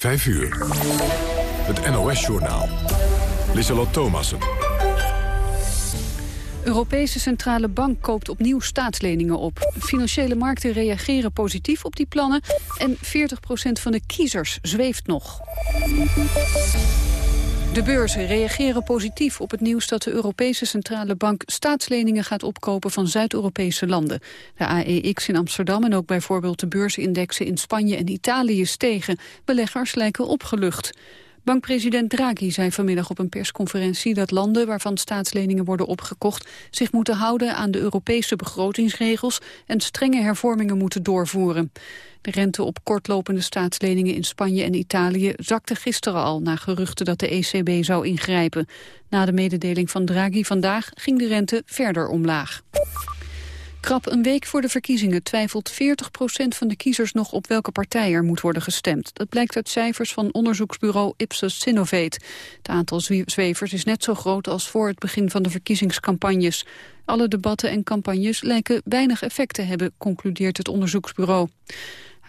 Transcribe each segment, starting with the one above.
5 uur. Het NOS-journaal. Lissalot Thomassen. Europese Centrale Bank koopt opnieuw staatsleningen op. Financiële markten reageren positief op die plannen... en 40% van de kiezers zweeft nog. De beurzen reageren positief op het nieuws dat de Europese Centrale Bank staatsleningen gaat opkopen van Zuid-Europese landen. De AEX in Amsterdam en ook bijvoorbeeld de beursindexen in Spanje en Italië stegen. Beleggers lijken opgelucht. Bankpresident Draghi zei vanmiddag op een persconferentie dat landen waarvan staatsleningen worden opgekocht zich moeten houden aan de Europese begrotingsregels en strenge hervormingen moeten doorvoeren. De rente op kortlopende staatsleningen in Spanje en Italië zakte gisteren al na geruchten dat de ECB zou ingrijpen. Na de mededeling van Draghi vandaag ging de rente verder omlaag. Krap een week voor de verkiezingen twijfelt 40% van de kiezers nog op welke partij er moet worden gestemd. Dat blijkt uit cijfers van onderzoeksbureau Ipsos Sinovate. Het aantal zwevers is net zo groot als voor het begin van de verkiezingscampagnes. Alle debatten en campagnes lijken weinig effect te hebben, concludeert het onderzoeksbureau.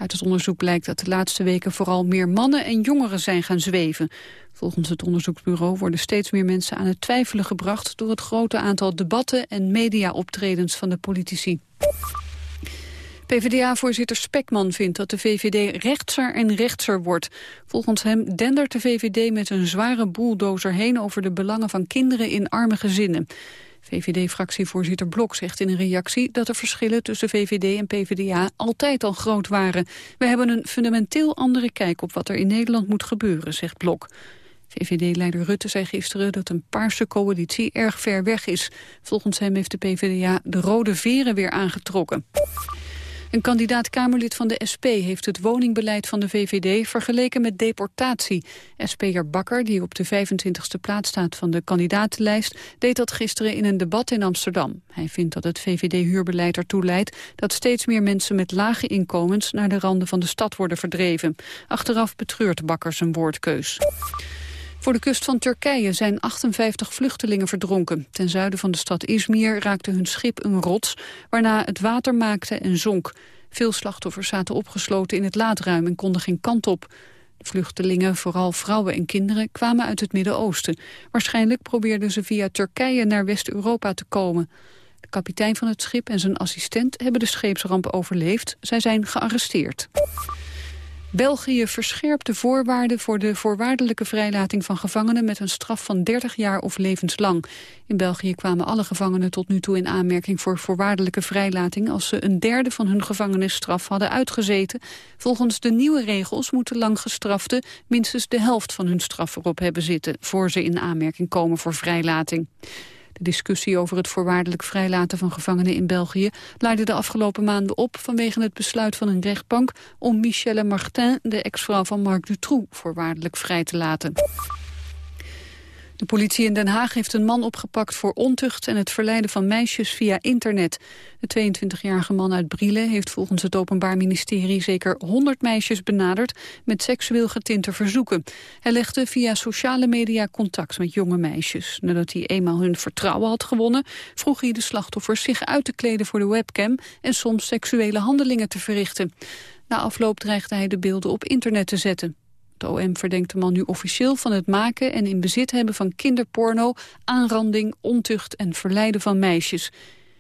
Uit het onderzoek blijkt dat de laatste weken vooral meer mannen en jongeren zijn gaan zweven. Volgens het onderzoeksbureau worden steeds meer mensen aan het twijfelen gebracht... door het grote aantal debatten en mediaoptredens van de politici. PvdA-voorzitter Spekman vindt dat de VVD rechtser en rechtser wordt. Volgens hem dendert de VVD met een zware boeldozer heen... over de belangen van kinderen in arme gezinnen. VVD-fractievoorzitter Blok zegt in een reactie dat de verschillen tussen VVD en PvdA altijd al groot waren. We hebben een fundamenteel andere kijk op wat er in Nederland moet gebeuren, zegt Blok. VVD-leider Rutte zei gisteren dat een paarse coalitie erg ver weg is. Volgens hem heeft de PvdA de rode veren weer aangetrokken. Een kandidaat-Kamerlid van de SP heeft het woningbeleid van de VVD vergeleken met deportatie. SP'er Bakker, die op de 25e plaats staat van de kandidatenlijst, deed dat gisteren in een debat in Amsterdam. Hij vindt dat het VVD-huurbeleid ertoe leidt dat steeds meer mensen met lage inkomens naar de randen van de stad worden verdreven. Achteraf betreurt Bakker zijn woordkeus. Voor de kust van Turkije zijn 58 vluchtelingen verdronken. Ten zuiden van de stad Izmir raakte hun schip een rots... waarna het water maakte en zonk. Veel slachtoffers zaten opgesloten in het laadruim en konden geen kant op. De vluchtelingen, vooral vrouwen en kinderen, kwamen uit het Midden-Oosten. Waarschijnlijk probeerden ze via Turkije naar West-Europa te komen. De kapitein van het schip en zijn assistent hebben de scheepsramp overleefd. Zij zijn gearresteerd. België verscherpt de voorwaarden voor de voorwaardelijke vrijlating van gevangenen met een straf van 30 jaar of levenslang. In België kwamen alle gevangenen tot nu toe in aanmerking voor voorwaardelijke vrijlating als ze een derde van hun gevangenisstraf hadden uitgezeten. Volgens de nieuwe regels moeten lang gestraften minstens de helft van hun straf erop hebben zitten voor ze in aanmerking komen voor vrijlating. De discussie over het voorwaardelijk vrijlaten van gevangenen in België leidde de afgelopen maanden op vanwege het besluit van een rechtbank om Michelle Martin, de ex-vrouw van Marc Dutroux, voorwaardelijk vrij te laten. De politie in Den Haag heeft een man opgepakt voor ontucht en het verleiden van meisjes via internet. De 22-jarige man uit Brielen heeft volgens het Openbaar Ministerie zeker 100 meisjes benaderd met seksueel getinte verzoeken. Hij legde via sociale media contact met jonge meisjes. Nadat hij eenmaal hun vertrouwen had gewonnen, vroeg hij de slachtoffers zich uit te kleden voor de webcam en soms seksuele handelingen te verrichten. Na afloop dreigde hij de beelden op internet te zetten. De OM verdenkt de man nu officieel van het maken en in bezit hebben van kinderporno, aanranding, ontucht en verleiden van meisjes.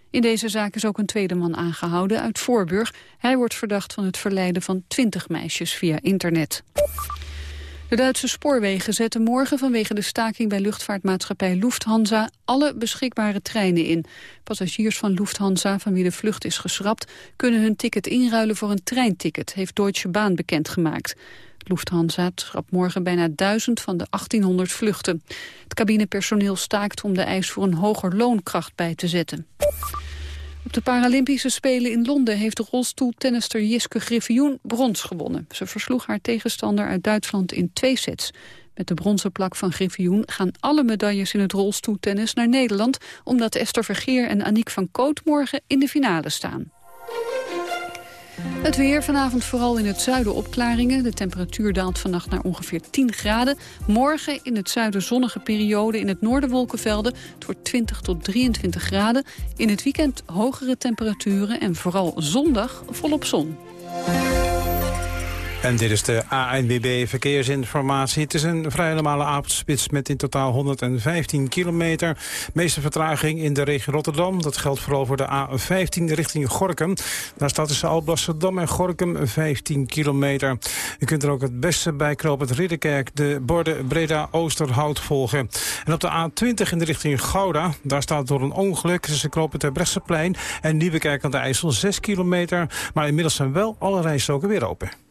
In deze zaak is ook een tweede man aangehouden uit Voorburg. Hij wordt verdacht van het verleiden van twintig meisjes via internet. De Duitse spoorwegen zetten morgen vanwege de staking bij luchtvaartmaatschappij Lufthansa alle beschikbare treinen in. Passagiers van Lufthansa, van wie de vlucht is geschrapt, kunnen hun ticket inruilen voor een treinticket, heeft Deutsche Bahn bekendgemaakt. Lufthansa schrapt morgen bijna duizend van de 1800 vluchten. Het cabinepersoneel staakt om de eis voor een hoger loonkracht bij te zetten. Op de Paralympische Spelen in Londen heeft de rolstoeltennister Jiske Griffioen brons gewonnen. Ze versloeg haar tegenstander uit Duitsland in twee sets. Met de bronzen plak van Griffioen gaan alle medailles in het rolstoeltennis naar Nederland... omdat Esther Vergeer en Aniek van Koot morgen in de finale staan. Het weer vanavond vooral in het zuiden opklaringen. De temperatuur daalt vannacht naar ongeveer 10 graden. Morgen in het zuiden zonnige periode, in het noorden wolkenvelden. Het wordt 20 tot 23 graden. In het weekend hogere temperaturen en vooral zondag volop zon. En dit is de ANWB Verkeersinformatie. Het is een vrij normale avondspits met in totaal 115 kilometer. Meeste vertraging in de regio Rotterdam. Dat geldt vooral voor de A15 richting Gorkum. Daar staat tussen Alblasserdam en Gorkum 15 kilometer. U kunt er ook het beste bij knopen het Ridderkerk de borden Breda-Oosterhout volgen. En op de A20 in de richting Gouda, daar staat door een ongeluk tussen ter Brechtseplein en Nieuwekerk aan de IJssel 6 kilometer. Maar inmiddels zijn wel alle rijstroken weer open.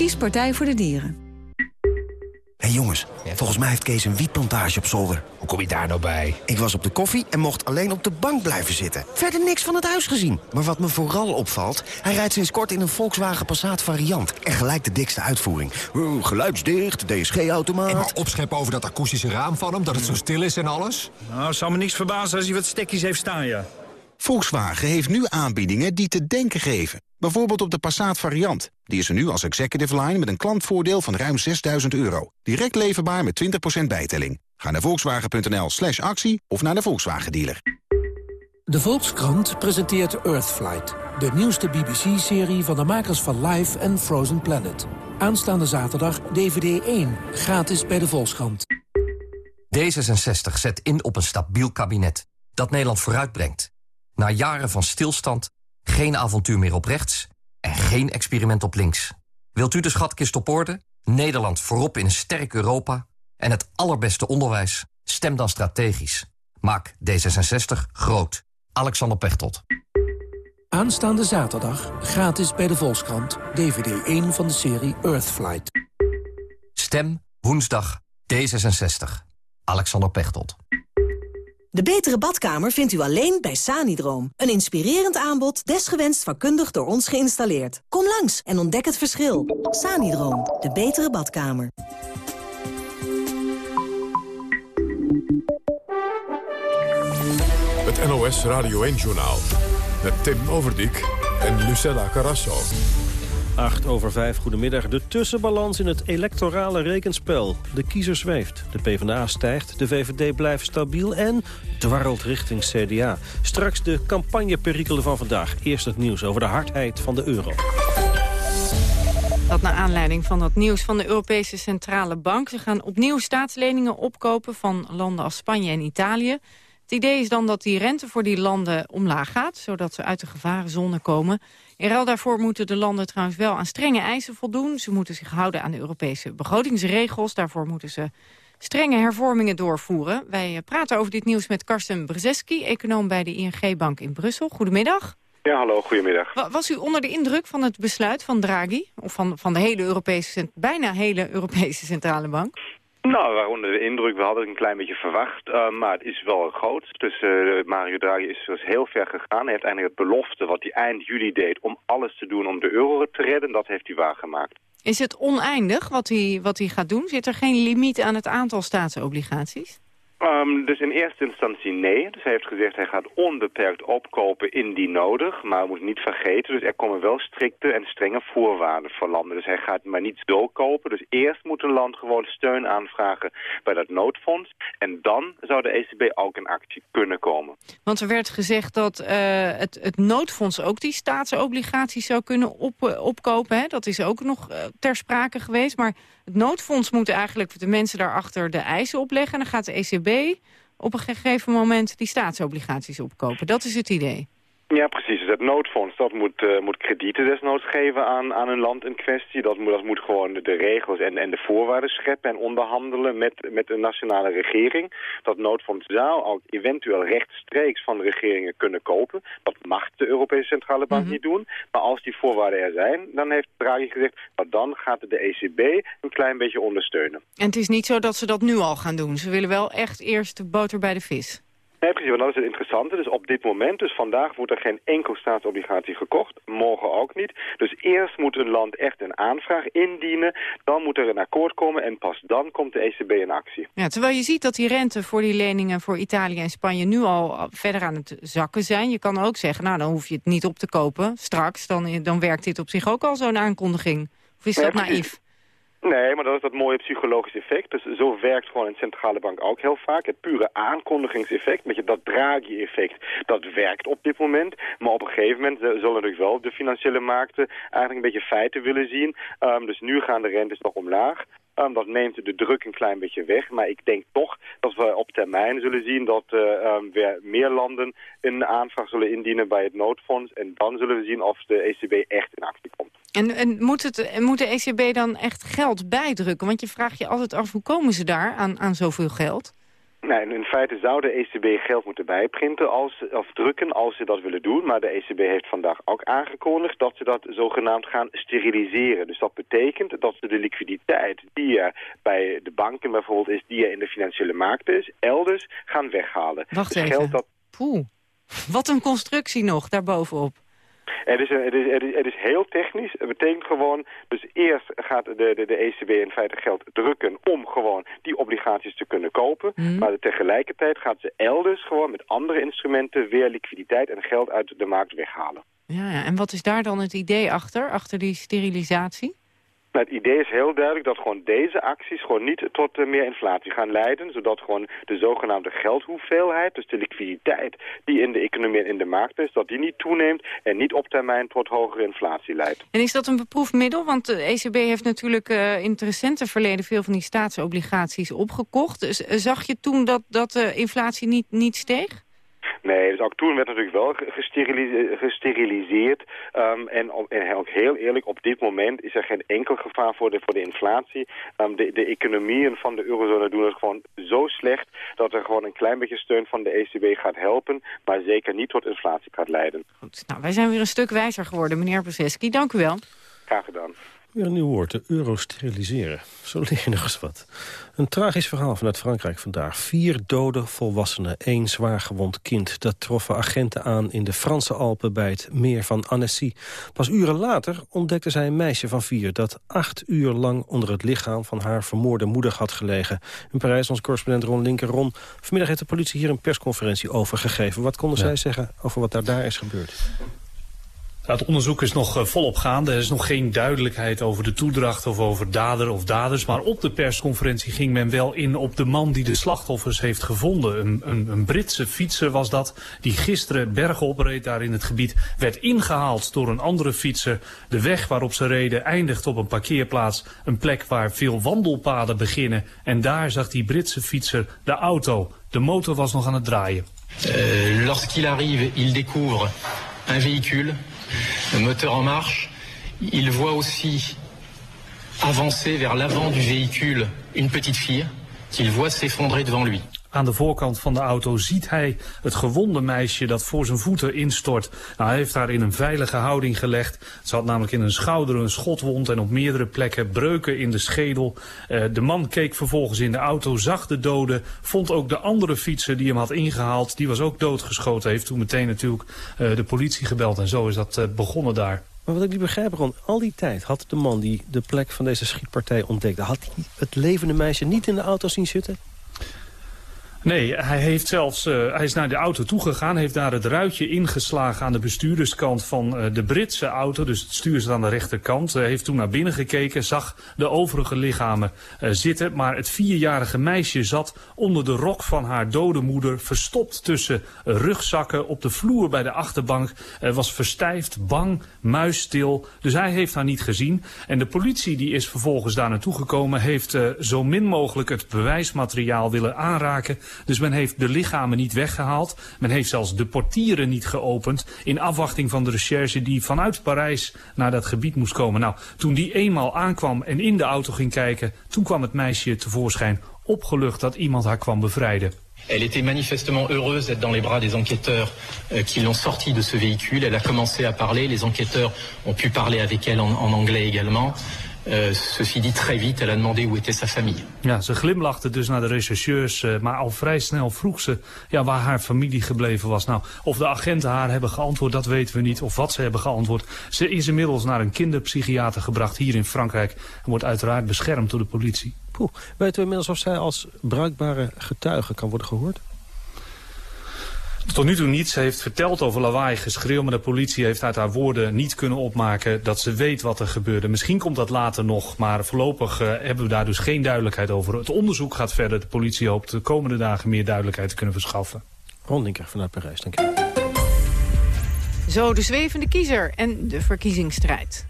Kies Partij voor de Dieren. Hé hey jongens, volgens mij heeft Kees een wietplantage op zolder. Hoe kom je daar nou bij? Ik was op de koffie en mocht alleen op de bank blijven zitten. Verder niks van het huis gezien. Maar wat me vooral opvalt, hij rijdt sinds kort in een Volkswagen Passat variant. En gelijk de dikste uitvoering. Uh, geluidsdicht, DSG-automaat. En maar opscheppen over dat akoestische raam van hem, dat het zo stil is en alles? Nou, zou me niks verbazen als hij wat stekjes heeft staan, ja. Volkswagen heeft nu aanbiedingen die te denken geven. Bijvoorbeeld op de Passat variant. Die is er nu als executive line met een klantvoordeel van ruim 6000 euro. Direct leverbaar met 20% bijtelling. Ga naar volkswagen.nl slash actie of naar de Volkswagen dealer. De Volkskrant presenteert Earthflight. De nieuwste BBC-serie van de makers van Life en Frozen Planet. Aanstaande zaterdag DVD 1, gratis bij de Volkskrant. D66 zet in op een stabiel kabinet dat Nederland vooruitbrengt. Na jaren van stilstand geen avontuur meer op rechts en geen experiment op links. Wilt u de schatkist op orde? Nederland voorop in een sterk Europa en het allerbeste onderwijs? Stem dan strategisch. Maak D66 groot. Alexander Pechtold. Aanstaande zaterdag gratis bij de Volkskrant. DVD 1 van de serie Earthflight. Stem woensdag D66. Alexander Pechtold. De betere badkamer vindt u alleen bij Sanidroom. Een inspirerend aanbod, desgewenst vakkundig door ons geïnstalleerd. Kom langs en ontdek het verschil. Sanidroom, de betere badkamer. Het NOS Radio 1-journaal met Tim Overdijk en Lucella Carrasso. 8 over 5, goedemiddag. De tussenbalans in het electorale rekenspel. De kiezer zweeft. De PvdA stijgt, de VVD blijft stabiel en dwarrelt richting CDA. Straks de campagneperikelen van vandaag. Eerst het nieuws over de hardheid van de euro. Dat naar aanleiding van dat nieuws van de Europese Centrale Bank. Ze gaan opnieuw staatsleningen opkopen van landen als Spanje en Italië. Het idee is dan dat die rente voor die landen omlaag gaat... zodat ze uit de gevarenzone komen. In ruil daarvoor moeten de landen trouwens wel aan strenge eisen voldoen. Ze moeten zich houden aan de Europese begrotingsregels. Daarvoor moeten ze strenge hervormingen doorvoeren. Wij eh, praten over dit nieuws met Karsten Brzeski, econoom bij de ING-bank in Brussel. Goedemiddag. Ja, hallo, goedemiddag. Was u onder de indruk van het besluit van Draghi? Of van, van de hele Europese, bijna hele Europese Centrale Bank? Nou, waaronder de indruk, we hadden het een klein beetje verwacht, uh, maar het is wel groot. Dus uh, Mario Draghi is dus heel ver gegaan. Hij heeft eigenlijk het belofte wat hij eind juli deed om alles te doen om de euro te redden, dat heeft hij waargemaakt. Is het oneindig wat hij, wat hij gaat doen? Zit er geen limiet aan het aantal staatsobligaties? Um, dus in eerste instantie nee. Dus hij heeft gezegd hij gaat onbeperkt opkopen indien nodig. Maar we moeten niet vergeten, dus er komen wel strikte en strenge voorwaarden voor landen. Dus hij gaat maar niet zo kopen. Dus eerst moet een land gewoon steun aanvragen bij dat noodfonds. En dan zou de ECB ook in actie kunnen komen. Want er werd gezegd dat uh, het, het noodfonds ook die staatsobligaties zou kunnen op, uh, opkopen. Hè? Dat is ook nog uh, ter sprake geweest. Maar het noodfonds moet eigenlijk de mensen daarachter de eisen opleggen. En dan gaat de ECB op een gegeven moment die staatsobligaties opkopen. Dat is het idee. Ja, precies. Dus het noodfonds dat moet, uh, moet kredieten desnoods geven aan, aan een land in kwestie. Dat moet, dat moet gewoon de regels en, en de voorwaarden scheppen en onderhandelen met, met de nationale regering. Dat noodfonds zou ook eventueel rechtstreeks van regeringen kunnen kopen. Dat mag de Europese Centrale Bank mm -hmm. niet doen. Maar als die voorwaarden er zijn, dan heeft Draghi gezegd... Nou, dan gaat de ECB een klein beetje ondersteunen. En het is niet zo dat ze dat nu al gaan doen. Ze willen wel echt eerst de boter bij de vis. Nee, precies, want dat is het interessante. Dus op dit moment, dus vandaag, wordt er geen enkel staatsobligatie gekocht. Morgen ook niet. Dus eerst moet een land echt een aanvraag indienen. Dan moet er een akkoord komen en pas dan komt de ECB in actie. Ja, terwijl je ziet dat die rente voor die leningen voor Italië en Spanje nu al verder aan het zakken zijn. Je kan ook zeggen, nou dan hoef je het niet op te kopen straks. Dan, dan werkt dit op zich ook al zo'n aankondiging. Of is dat naïef? Nee, maar dat is dat mooie psychologische effect. Dus zo werkt gewoon een centrale bank ook heel vaak. Het pure aankondigingseffect, met je dat Draghi-effect, dat werkt op dit moment. Maar op een gegeven moment zullen natuurlijk wel de financiële markten eigenlijk een beetje feiten willen zien. Um, dus nu gaan de rentes nog omlaag. Dat neemt de druk een klein beetje weg. Maar ik denk toch dat we op termijn zullen zien dat uh, weer meer landen een aanvraag zullen indienen bij het noodfonds. En dan zullen we zien of de ECB echt in actie komt. En, en moet, het, moet de ECB dan echt geld bijdrukken? Want je vraagt je altijd af, hoe komen ze daar aan, aan zoveel geld? Nee, in feite zou de ECB geld moeten bijprinten als, of drukken als ze dat willen doen. Maar de ECB heeft vandaag ook aangekondigd dat ze dat zogenaamd gaan steriliseren. Dus dat betekent dat ze de liquiditeit die er bij de banken bijvoorbeeld is, die er in de financiële markten is, elders gaan weghalen. Wacht dus even. Geld dat... Poeh. Wat een constructie nog daarbovenop. Het is, het, is, het, is, het is heel technisch. Het betekent gewoon, dus eerst gaat de, de, de ECB in feite geld drukken om gewoon die obligaties te kunnen kopen. Mhm. Maar tegelijkertijd gaat ze elders gewoon met andere instrumenten weer liquiditeit en geld uit de markt weghalen. Ja, ja. en wat is daar dan het idee achter, achter die sterilisatie? Nou, het idee is heel duidelijk dat gewoon deze acties gewoon niet tot uh, meer inflatie gaan leiden. Zodat gewoon de zogenaamde geldhoeveelheid, dus de liquiditeit die in de economie en in de markt is, dat die niet toeneemt en niet op termijn tot hogere inflatie leidt. En is dat een beproefd middel? Want de ECB heeft natuurlijk uh, in het recente verleden veel van die staatsobligaties opgekocht. Zag je toen dat, dat de inflatie niet, niet steeg? Nee, dus ook toen werd natuurlijk wel gesteriliseerd. gesteriliseerd. Um, en, en, ook heel eerlijk, op dit moment is er geen enkel gevaar voor de, voor de inflatie. Um, de, de economieën van de eurozone doen het gewoon zo slecht... dat er gewoon een klein beetje steun van de ECB gaat helpen... maar zeker niet tot inflatie gaat leiden. Goed, nou, wij zijn weer een stuk wijzer geworden, meneer Brzeski. Dank u wel. Graag gedaan. Weer een nieuw woord, de euro steriliseren. Zo je nog eens wat. Een tragisch verhaal vanuit Frankrijk vandaag. Vier dode volwassenen, één zwaar gewond kind. Dat troffen agenten aan in de Franse Alpen bij het meer van Annecy. Pas uren later ontdekte zij een meisje van vier... dat acht uur lang onder het lichaam van haar vermoorde moeder had gelegen. In Parijs, ons correspondent Ron Linker. Ron, vanmiddag heeft de politie hier een persconferentie over gegeven. Wat konden ja. zij zeggen over wat daar, daar is gebeurd? Het onderzoek is nog volop gaande. Er is nog geen duidelijkheid over de toedracht of over dader of daders. Maar op de persconferentie ging men wel in op de man die de slachtoffers heeft gevonden. Een, een, een Britse fietser was dat, die gisteren bergop reed daar in het gebied. Werd ingehaald door een andere fietser. De weg waarop ze reden eindigt op een parkeerplaats. Een plek waar veel wandelpaden beginnen. En daar zag die Britse fietser de auto. De motor was nog aan het draaien. Uh, Lorsqu'il arrive, il découvre un véhicule le moteur en marche. Il voit aussi avancer vers l'avant du véhicule une petite fille qu'il voit s'effondrer devant lui. Aan de voorkant van de auto ziet hij het gewonde meisje dat voor zijn voeten instort. Nou, hij heeft haar in een veilige houding gelegd. Ze had namelijk in een schouder een schotwond en op meerdere plekken breuken in de schedel. Uh, de man keek vervolgens in de auto, zag de doden, vond ook de andere fietser die hem had ingehaald. Die was ook doodgeschoten, heeft toen meteen natuurlijk uh, de politie gebeld en zo is dat uh, begonnen daar. Maar wat ik niet begrijp, Ron, al die tijd had de man die de plek van deze schietpartij ontdekte... had hij het levende meisje niet in de auto zien zitten? Nee, hij, heeft zelfs, uh, hij is naar de auto toegegaan, heeft daar het ruitje ingeslagen aan de bestuurderskant van uh, de Britse auto. Dus het stuur zit aan de rechterkant. Uh, heeft toen naar binnen gekeken, zag de overige lichamen zitten. Maar het vierjarige meisje zat onder de rok van haar dode moeder, verstopt tussen rugzakken op de vloer bij de achterbank. was verstijfd, bang, muisstil. Dus hij heeft haar niet gezien. En de politie die is vervolgens daar naartoe gekomen, heeft zo min mogelijk het bewijsmateriaal willen aanraken. Dus men heeft de lichamen niet weggehaald. Men heeft zelfs de portieren niet geopend. In afwachting van de recherche die vanuit Parijs naar dat gebied moest komen. Nou, toen die eenmaal aankwam en in de auto ging kijken. Toen kwam het meisje tevoorschijn opgelucht dat iemand haar kwam bevrijden. Elle était manifestement heureuse d'être dans les bras des enquêteurs euh, qui l'ont sortie de ce véhicule. Elle a commencé à parler. Les enquêteurs ont pu parler avec elle en, en anglais également. Euh, ceci dit, très vite, elle a demandé où était sa famille. Ja, ze glimlachte dus naar de rechercheurs, uh, maar al vrij snel vroeg ze ja, waar haar familie gebleven was. Nou, of de agenten haar hebben geantwoord, dat weten we niet. Of wat ze hebben geantwoord. Ze is inmiddels naar een kinderpsychiater gebracht hier in Frankrijk. En wordt uiteraard beschermd door de politie. Poeh, weten we inmiddels of zij als bruikbare getuige kan worden gehoord? Tot nu toe niets. Ze heeft verteld over lawaai geschreeuw, maar de politie heeft uit haar woorden niet kunnen opmaken dat ze weet wat er gebeurde. Misschien komt dat later nog, maar voorlopig uh, hebben we daar dus geen duidelijkheid over. Het onderzoek gaat verder. De politie hoopt de komende dagen meer duidelijkheid te kunnen verschaffen. Rondinker vanuit Parijs, dank je. Zo, de zwevende kiezer en de verkiezingsstrijd.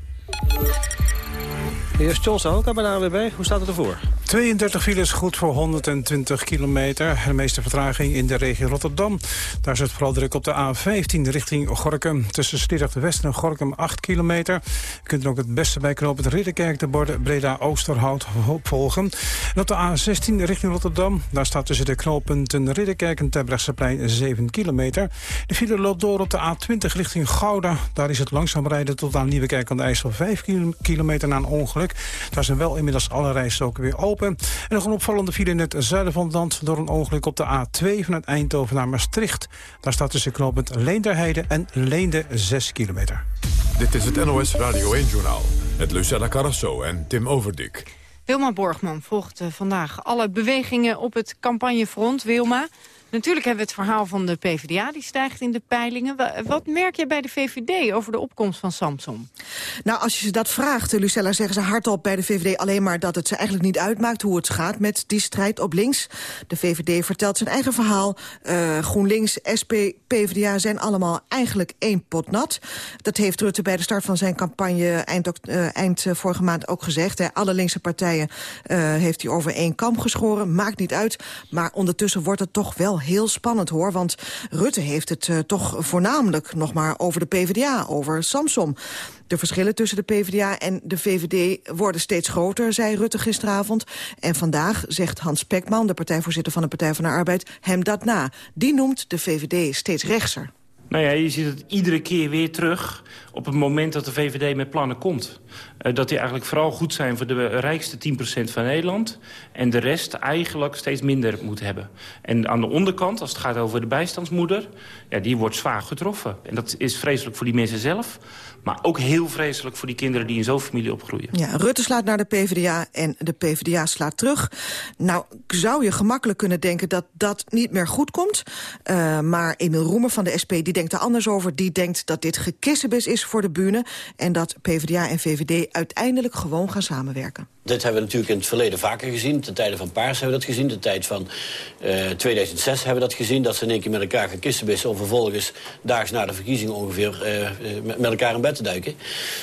Eerst John Sahoka bij de AWB. Hoe staat het ervoor? 32 files, goed voor 120 kilometer. De meeste vertraging in de regio Rotterdam. Daar zit vooral druk op de A15 richting Gorkum. Tussen Sliedrecht West en Gorkum 8 kilometer. Je kunt er ook het beste bij knopen Ridderkerk, de borden Breda-Oosterhout opvolgen. En op de A16 richting Rotterdam. Daar staat tussen de knooppunten Ridderkerk en Terbrechtseplein 7 kilometer. De file loopt door op de A20 richting Gouda. Daar is het langzaam rijden tot aan Nieuwekerk aan de IJssel 5 kilometer na een ongeluk. Daar zijn wel inmiddels alle rijstroken weer open. En nog een opvallende file in het zuiden van het land... door een ongeluk op de A2 vanuit Eindhoven naar Maastricht. Daar staat tussen knooppunt Leenderheide en Leende 6 kilometer. Dit is het NOS Radio 1-journaal met Lucella Carrasso en Tim Overdik. Wilma Borgman volgt eh, vandaag alle bewegingen op het campagnefront. Wilma, Natuurlijk hebben we het verhaal van de PvdA, die stijgt in de peilingen. Wat merk je bij de VVD over de opkomst van Samson? Nou, als je ze dat vraagt, eh, Lucella, zeggen ze hardop bij de VVD alleen maar dat het ze eigenlijk niet uitmaakt hoe het gaat met die strijd op links. De VVD vertelt zijn eigen verhaal. Uh, GroenLinks, SP, PvdA zijn allemaal eigenlijk één pot nat. Dat heeft Rutte bij de start van zijn campagne eind, uh, eind vorige maand ook gezegd. Hè. Alle linkse partijen heeft hij over één kam geschoren. Maakt niet uit, maar ondertussen wordt het toch wel heel spannend hoor. Want Rutte heeft het uh, toch voornamelijk nog maar over de PvdA, over Samsom. De verschillen tussen de PvdA en de VVD worden steeds groter, zei Rutte gisteravond. En vandaag zegt Hans Pekman, de partijvoorzitter van de Partij van de Arbeid, hem dat na. Die noemt de VVD steeds rechtser. Nou ja, je ziet het iedere keer weer terug op het moment dat de VVD met plannen komt. Uh, dat die eigenlijk vooral goed zijn voor de rijkste 10% van Nederland... en de rest eigenlijk steeds minder moet hebben. En aan de onderkant, als het gaat over de bijstandsmoeder... Ja, die wordt zwaar getroffen. En dat is vreselijk voor die mensen zelf... Maar ook heel vreselijk voor die kinderen die in zo'n familie opgroeien. Ja, Rutte slaat naar de PvdA en de PvdA slaat terug. Nou, zou je gemakkelijk kunnen denken dat dat niet meer goed komt. Uh, maar Emil Roemer van de SP die denkt er anders over. Die denkt dat dit gekissenbis is voor de bühne... en dat PvdA en VVD uiteindelijk gewoon gaan samenwerken. Dit hebben we natuurlijk in het verleden vaker gezien. Ten tijde van Paars hebben we dat gezien. De tijd van uh, 2006 hebben we dat gezien. Dat ze in één keer met elkaar gaan kissenbissen... om vervolgens daags na de verkiezingen ongeveer uh, met elkaar in bed te duiken.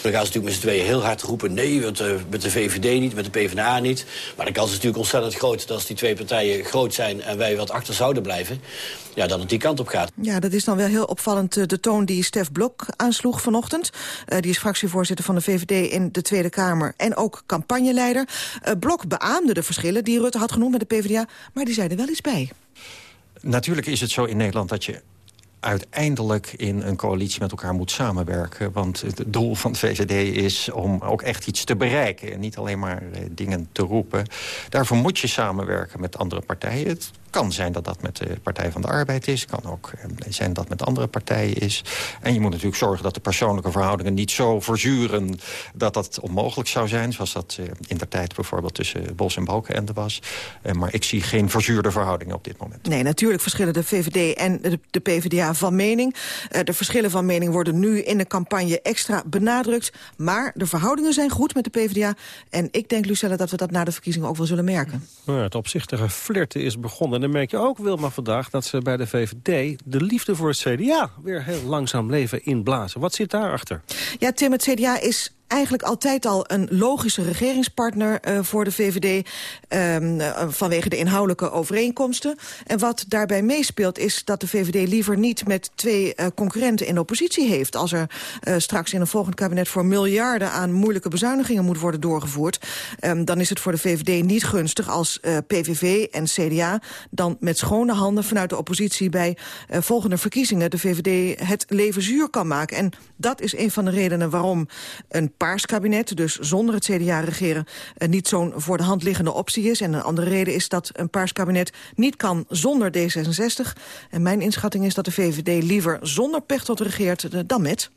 Dan gaan ze natuurlijk met z'n tweeën heel hard roepen... nee, met de, met de VVD niet, met de PvdA niet. Maar de kans is natuurlijk ontzettend groot... dat als die twee partijen groot zijn en wij wat achter zouden blijven... ja, dat het die kant op gaat. Ja, dat is dan wel heel opvallend de toon die Stef Blok aansloeg vanochtend. Die is fractievoorzitter van de VVD in de Tweede Kamer... en ook campagneleider. Uh, Blok beaamde de verschillen die Rutte had genoemd met de PvdA... maar die zei er wel iets bij. Natuurlijk is het zo in Nederland dat je uiteindelijk in een coalitie met elkaar moet samenwerken. Want het doel van de VVD is om ook echt iets te bereiken... en niet alleen maar eh, dingen te roepen. Daarvoor moet je samenwerken met andere partijen. Het kan zijn dat dat met de Partij van de Arbeid is. kan ook eh, zijn dat met andere partijen is. En je moet natuurlijk zorgen dat de persoonlijke verhoudingen niet zo verzuren... dat dat onmogelijk zou zijn. Zoals dat eh, in de tijd bijvoorbeeld tussen Bos en Balkenende was. Eh, maar ik zie geen verzuurde verhoudingen op dit moment. Nee, natuurlijk verschillen de VVD en de, de PvdA van mening. de verschillen van mening worden nu in de campagne extra benadrukt. Maar de verhoudingen zijn goed met de PvdA. En ik denk, Lucelle, dat we dat na de verkiezingen ook wel zullen merken. Nou, het opzichtige flirten is begonnen. Merk je ook, Wilma, vandaag dat ze bij de VVD... de liefde voor het CDA weer heel langzaam leven inblazen. Wat zit daarachter? Ja, Tim, het CDA is eigenlijk altijd al een logische regeringspartner uh, voor de VVD... Um, uh, vanwege de inhoudelijke overeenkomsten. En wat daarbij meespeelt is dat de VVD liever niet met twee uh, concurrenten in oppositie heeft. Als er straks in een volgend kabinet voor miljarden aan moeilijke bezuinigingen moet worden doorgevoerd... Um, dan is het voor de VVD niet gunstig als PVV en CDA dan met schone handen vanuit de oppositie bij volgende verkiezingen de VVD het leven zuur kan maken. En dat is een van de redenen waarom een paars kabinet, dus zonder het CDA regeren... Uh, niet zo'n voor de hand liggende optie is. En een andere reden is dat een paars kabinet niet kan zonder D66. En mijn inschatting is dat de VVD liever zonder Pechtold regeert uh, dan met.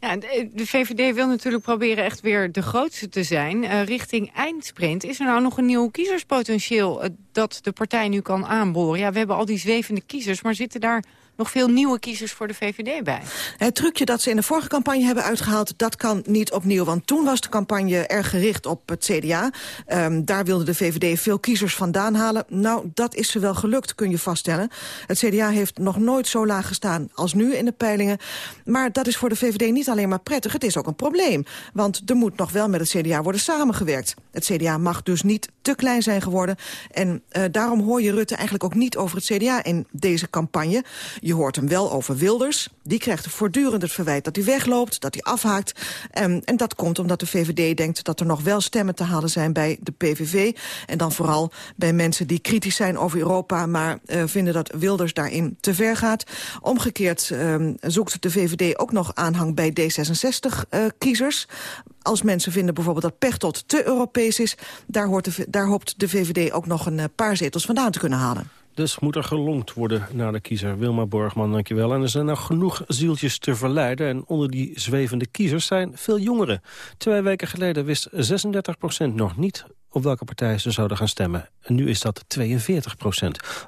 Ja, de VVD wil natuurlijk proberen echt weer de grootste te zijn. Richting eindsprint. Is er nou nog een nieuw kiezerspotentieel dat de partij nu kan aanboren? Ja, we hebben al die zwevende kiezers, maar zitten daar nog veel nieuwe kiezers voor de VVD bij. Het trucje dat ze in de vorige campagne hebben uitgehaald... dat kan niet opnieuw, want toen was de campagne erg gericht op het CDA. Um, daar wilde de VVD veel kiezers vandaan halen. Nou, dat is ze wel gelukt, kun je vaststellen. Het CDA heeft nog nooit zo laag gestaan als nu in de peilingen. Maar dat is voor de VVD niet alleen maar prettig, het is ook een probleem. Want er moet nog wel met het CDA worden samengewerkt. Het CDA mag dus niet te klein zijn geworden. En uh, daarom hoor je Rutte eigenlijk ook niet over het CDA in deze campagne. Hoort hem wel over Wilders. Die krijgt voortdurend het verwijt dat hij wegloopt, dat hij afhaakt. Um, en dat komt omdat de VVD denkt dat er nog wel stemmen te halen zijn bij de PVV. En dan vooral bij mensen die kritisch zijn over Europa... maar uh, vinden dat Wilders daarin te ver gaat. Omgekeerd um, zoekt de VVD ook nog aanhang bij D66-kiezers. Uh, als mensen vinden bijvoorbeeld dat Pechtold te Europees is... daar, hoort de, daar hoopt de VVD ook nog een paar zetels vandaan te kunnen halen. Dus moet er gelongd worden naar de kiezer. Wilma Borgman, dankjewel. En er zijn nog genoeg zieltjes te verleiden. En onder die zwevende kiezers zijn veel jongeren. Twee weken geleden wist 36% nog niet op welke partij ze zouden gaan stemmen. En nu is dat 42%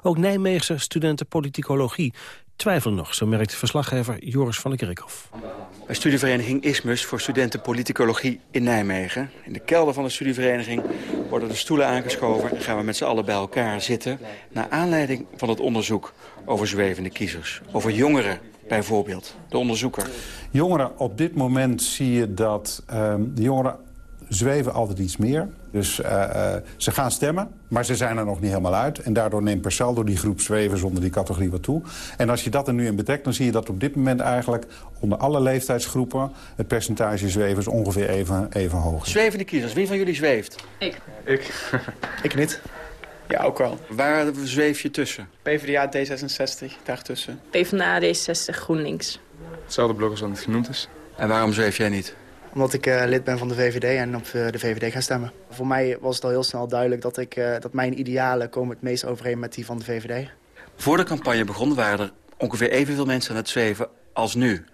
Ook Nijmeegse studenten politicologie twijfelen nog, zo merkt verslaggever Joris van der Kerkhof. Bij studievereniging Ismus voor studenten politicologie in Nijmegen. In de kelder van de studievereniging worden de stoelen aangeschoven... en gaan we met z'n allen bij elkaar zitten... naar aanleiding van het onderzoek over zwevende kiezers. Over jongeren bijvoorbeeld, de onderzoeker. Jongeren, op dit moment zie je dat um, de jongeren zweven altijd iets meer. Dus uh, uh, ze gaan stemmen, maar ze zijn er nog niet helemaal uit. En daardoor neemt per saldo die groep zweven zonder die categorie wat toe. En als je dat er nu in betrekt, dan zie je dat op dit moment eigenlijk... onder alle leeftijdsgroepen het percentage zwevers ongeveer even, even hoog is. Zwevende kiezers, wie van jullie zweeft? Ik. Ik. ik niet. Ja, ook wel. Waar zweef je tussen? PvdA, D66, daartussen. PvdA, D66, GroenLinks. Hetzelfde blok als wat het genoemd is. En waarom zweef jij niet? Omdat ik uh, lid ben van de VVD en op uh, de VVD ga stemmen. Voor mij was het al heel snel duidelijk dat, ik, uh, dat mijn idealen komen het meest overeen met die van de VVD. Voor de campagne begon waren er ongeveer evenveel mensen aan het zweven als nu.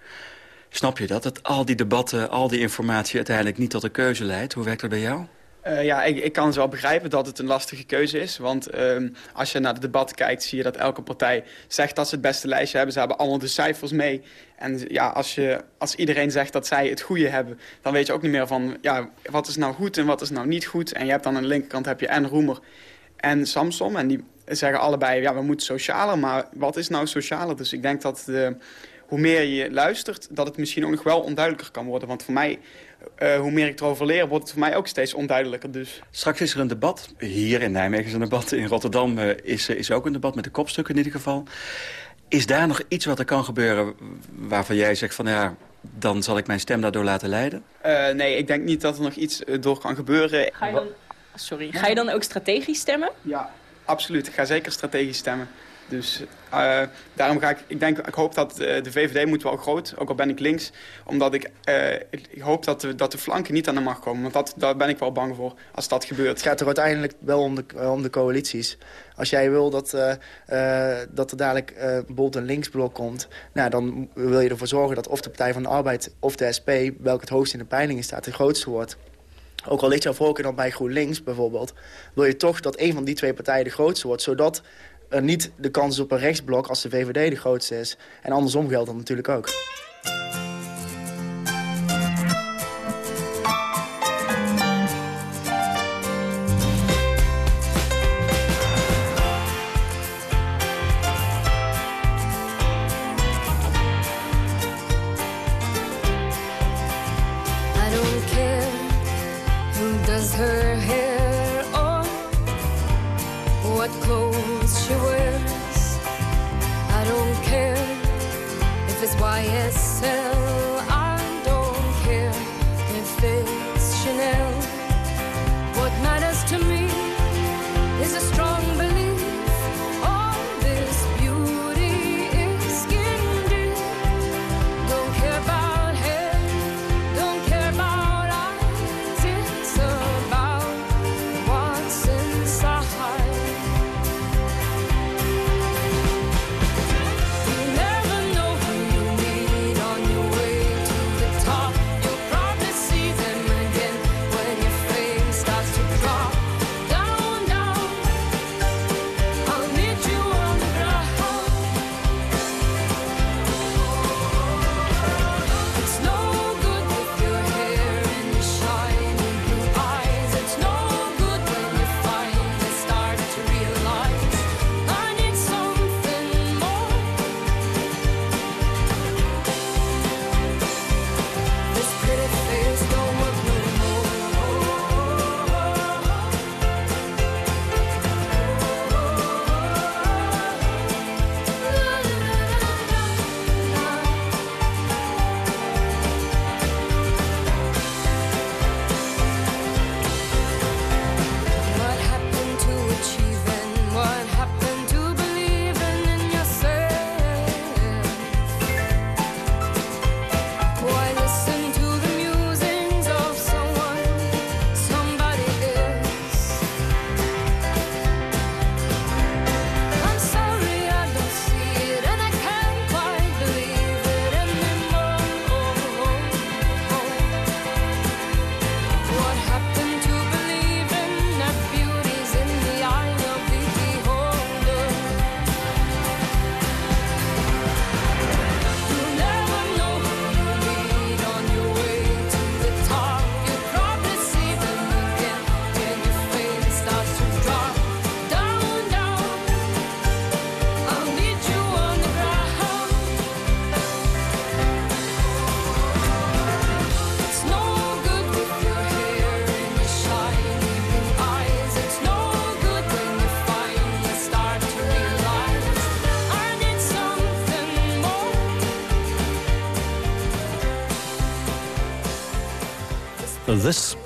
Snap je dat? Dat al die debatten, al die informatie uiteindelijk niet tot een keuze leidt. Hoe werkt dat bij jou? Uh, ja, ik, ik kan dus wel begrijpen dat het een lastige keuze is. Want uh, als je naar de debat kijkt, zie je dat elke partij zegt dat ze het beste lijstje hebben. Ze hebben allemaal de cijfers mee. En ja, als, je, als iedereen zegt dat zij het goede hebben, dan weet je ook niet meer van ja, wat is nou goed en wat is nou niet goed. En je hebt dan aan de linkerkant heb je en Roemer en Samsom. En die zeggen allebei, ja, we moeten socialer. Maar wat is nou socialer? Dus ik denk dat hoe meer je luistert, dat het misschien ook nog wel onduidelijker kan worden. Want voor mij uh, hoe meer ik erover leer, wordt het voor mij ook steeds onduidelijker. Dus. Straks is er een debat. Hier in Nijmegen is een debat. In Rotterdam uh, is, is ook een debat met de kopstukken in ieder geval. Is daar nog iets wat er kan gebeuren waarvan jij zegt van ja, dan zal ik mijn stem daardoor laten leiden? Uh, nee, ik denk niet dat er nog iets door kan gebeuren. Ga je dan, sorry, ga je dan ook strategisch stemmen? Ja, absoluut. Ik ga zeker strategisch stemmen. Dus uh, daarom ga ik, ik denk, ik hoop dat uh, de VVD moet wel groot, ook al ben ik links. Omdat ik, uh, ik hoop dat de, dat de flanken niet aan de macht komen. Want dat, daar ben ik wel bang voor, als dat gebeurt. Het gaat er uiteindelijk wel om de, om de coalities. Als jij wil dat, dat er dadelijk bijvoorbeeld een linksblok komt... Nou, dan wil je ervoor zorgen dat of de Partij van de Arbeid of de SP... welke het hoogst in de peilingen staat, de grootste wordt. Ook al ligt jouw voorkeur dan bij GroenLinks bijvoorbeeld... wil je toch dat een van die twee partijen de grootste wordt... zodat niet de kans op een rechtsblok als de VVD de grootste is. En andersom geldt dat natuurlijk ook. myself.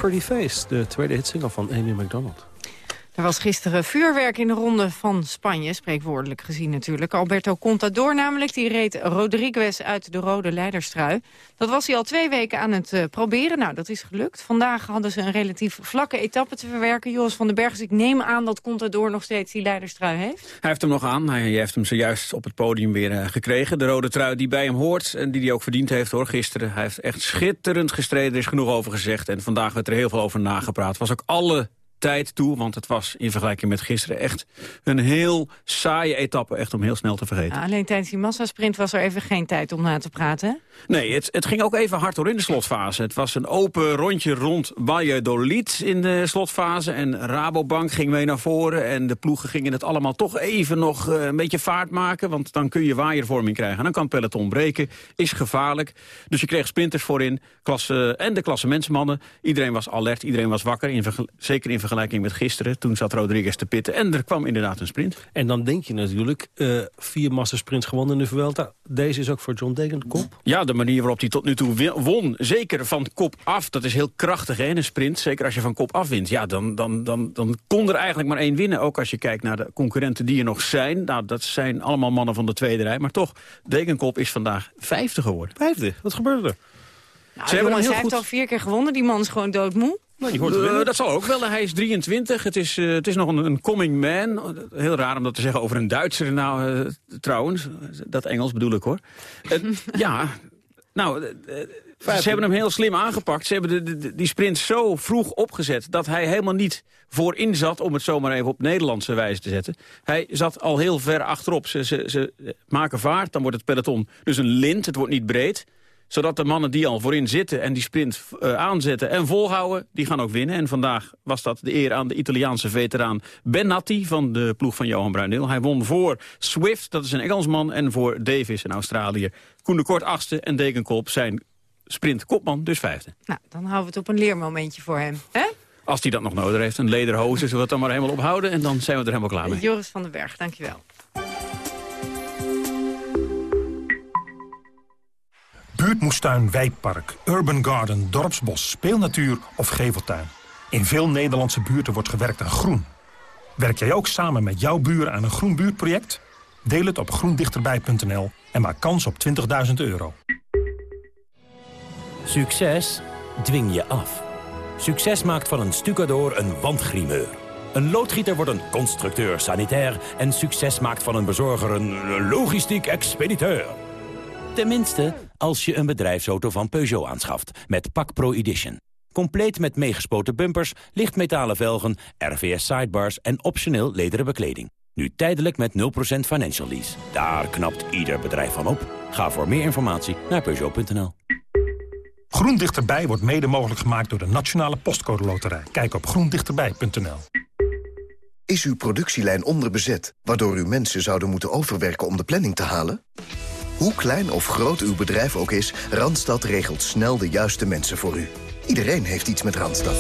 Pretty Face, de tweede hitsingle van Amy McDonald. Er was gisteren vuurwerk in de ronde van Spanje, spreekwoordelijk gezien natuurlijk. Alberto Contador namelijk, die reed Rodriguez uit de rode leiderstrui. Dat was hij al twee weken aan het uh, proberen. Nou, dat is gelukt. Vandaag hadden ze een relatief vlakke etappe te verwerken. Joris van den Berg, dus ik neem aan dat Contador nog steeds die leiderstrui heeft. Hij heeft hem nog aan. Hij heeft hem zojuist op het podium weer uh, gekregen. De rode trui die bij hem hoort en die hij ook verdiend heeft hoor, gisteren. Hij heeft echt schitterend gestreden, er is genoeg over gezegd. En vandaag werd er heel veel over nagepraat. Was ook alle tijd toe. Want het was in vergelijking met gisteren echt een heel saaie etappe. Echt om heel snel te vergeten. Ja, alleen tijdens die massasprint was er even geen tijd om na te praten. Nee, het, het ging ook even hard door in de slotfase. Het was een open rondje rond Valladolid in de slotfase. En Rabobank ging mee naar voren. En de ploegen gingen het allemaal toch even nog uh, een beetje vaart maken. Want dan kun je waaiervorming krijgen. En dan kan het peloton breken. Is gevaarlijk. Dus je kreeg sprinters voorin. Klasse, en de klassementsmannen. Iedereen was alert. Iedereen was wakker. In zeker in vergelijking met gisteren. Toen zat Rodriguez te pitten. En er kwam inderdaad een sprint. En dan denk je natuurlijk, uh, vier massasprints gewonnen in de Vuelta. Deze is ook voor John Degenkolb. Ja, de manier waarop hij tot nu toe won. Zeker van kop af. Dat is heel krachtig, hè, een sprint. Zeker als je van kop af wint. Ja, dan, dan, dan, dan kon er eigenlijk maar één winnen. Ook als je kijkt naar de concurrenten die er nog zijn. Nou, dat zijn allemaal mannen van de tweede rij. Maar toch, Degenkop is vandaag vijfde geworden. Vijfde? Wat gebeurde er? Nou, Ze jongens, hij goed... heeft al vier keer gewonnen. Die man is gewoon doodmoe. Nou, uh, dat zal ook wel. Hij is 23. Het is, uh, het is nog een, een, coming man. Heel raar om dat te zeggen over een Duitser nou, uh, trouwens. Dat Engels bedoel ik hoor. ja, nou, ze hebben hem heel slim aangepakt. Ze hebben de, de, die sprint zo vroeg opgezet dat hij helemaal niet voorin zat... om het zomaar even op Nederlandse wijze te zetten. Hij zat al heel ver achterop. Ze, ze, ze maken vaart, dan wordt het peloton dus een lint. Het wordt niet breed zodat de mannen die al voorin zitten en die sprint uh, aanzetten en volhouden, die gaan ook winnen. En vandaag was dat de eer aan de Italiaanse veteraan Benatti van de ploeg van Johan Bruineel. Hij won voor Swift, dat is een Engelsman, en voor Davis, een Australiër. Koen de Kort achtste en Degenkolb zijn sprint kopman, dus vijfde. Nou, dan houden we het op een leermomentje voor hem, hè? Als hij dat nog nodig heeft, een lederhoze, zullen we het dan maar helemaal ophouden... en dan zijn we er helemaal klaar mee. Joris van den Berg, dankjewel. Buurtmoestuin, wijkpark, urban garden, dorpsbos, speelnatuur of geveltuin. In veel Nederlandse buurten wordt gewerkt aan groen. Werk jij ook samen met jouw buren aan een groen buurtproject? Deel het op groendichterbij.nl en maak kans op 20.000 euro. Succes dwing je af. Succes maakt van een stucador een wandgrimeur. Een loodgieter wordt een constructeur sanitair... en succes maakt van een bezorger een logistiek expediteur. Tenminste, als je een bedrijfsauto van Peugeot aanschaft met Pak Pro Edition. Compleet met meegespoten bumpers, lichtmetalen velgen, RVS sidebars en optioneel lederen bekleding. Nu tijdelijk met 0% financial lease. Daar knapt ieder bedrijf van op. Ga voor meer informatie naar Peugeot.nl. Groen Dichterbij wordt mede mogelijk gemaakt door de Nationale Postcode Loterij. Kijk op groendichterbij.nl. Is uw productielijn onderbezet, waardoor uw mensen zouden moeten overwerken om de planning te halen? Hoe klein of groot uw bedrijf ook is, Randstad regelt snel de juiste mensen voor u. Iedereen heeft iets met Randstad.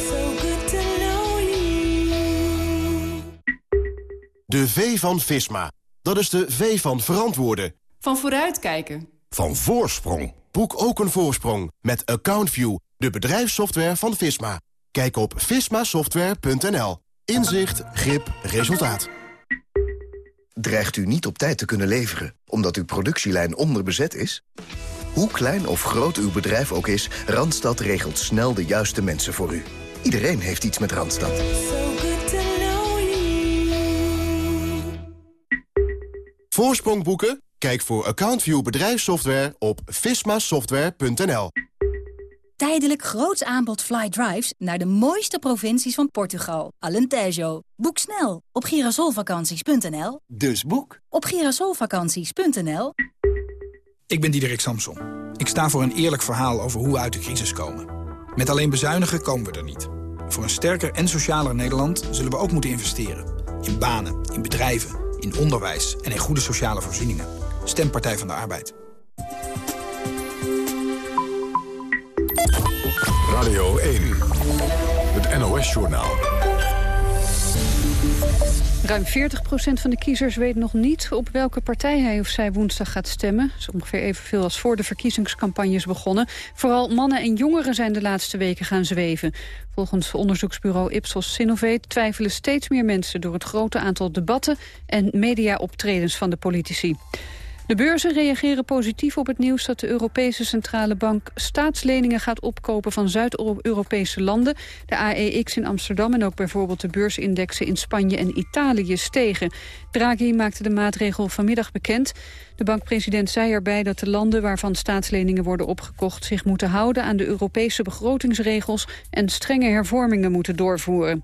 De V van Visma. Dat is de V van verantwoorden. Van vooruitkijken. Van voorsprong. Boek ook een voorsprong met AccountView, de bedrijfssoftware van Visma. Kijk op vismasoftware.nl. Inzicht, grip, resultaat. Dreigt u niet op tijd te kunnen leveren omdat uw productielijn onderbezet is? Hoe klein of groot uw bedrijf ook is, Randstad regelt snel de juiste mensen voor u. Iedereen heeft iets met Randstad. Voorsprong boeken? Kijk voor AccountView bedrijfssoftware op vismasoftware.nl. Tijdelijk groots aanbod fly drives naar de mooiste provincies van Portugal. Alentejo. Boek snel op girasolvakanties.nl. Dus boek op girasolvakanties.nl. Ik ben Diederik Samson. Ik sta voor een eerlijk verhaal over hoe we uit de crisis komen. Met alleen bezuinigen komen we er niet. Voor een sterker en socialer Nederland zullen we ook moeten investeren. In banen, in bedrijven, in onderwijs en in goede sociale voorzieningen. Stem Partij van de Arbeid. Radio 1, het NOS-journaal. Ruim 40% van de kiezers weet nog niet op welke partij hij of zij woensdag gaat stemmen. Dat is ongeveer evenveel als voor de verkiezingscampagnes begonnen. Vooral mannen en jongeren zijn de laatste weken gaan zweven. Volgens onderzoeksbureau Ipsos Sinovate twijfelen steeds meer mensen... door het grote aantal debatten en mediaoptredens van de politici. De beurzen reageren positief op het nieuws dat de Europese Centrale Bank staatsleningen gaat opkopen van Zuid-Europese landen. De AEX in Amsterdam en ook bijvoorbeeld de beursindexen in Spanje en Italië stegen. Draghi maakte de maatregel vanmiddag bekend. De bankpresident zei erbij dat de landen waarvan staatsleningen worden opgekocht... zich moeten houden aan de Europese begrotingsregels... en strenge hervormingen moeten doorvoeren.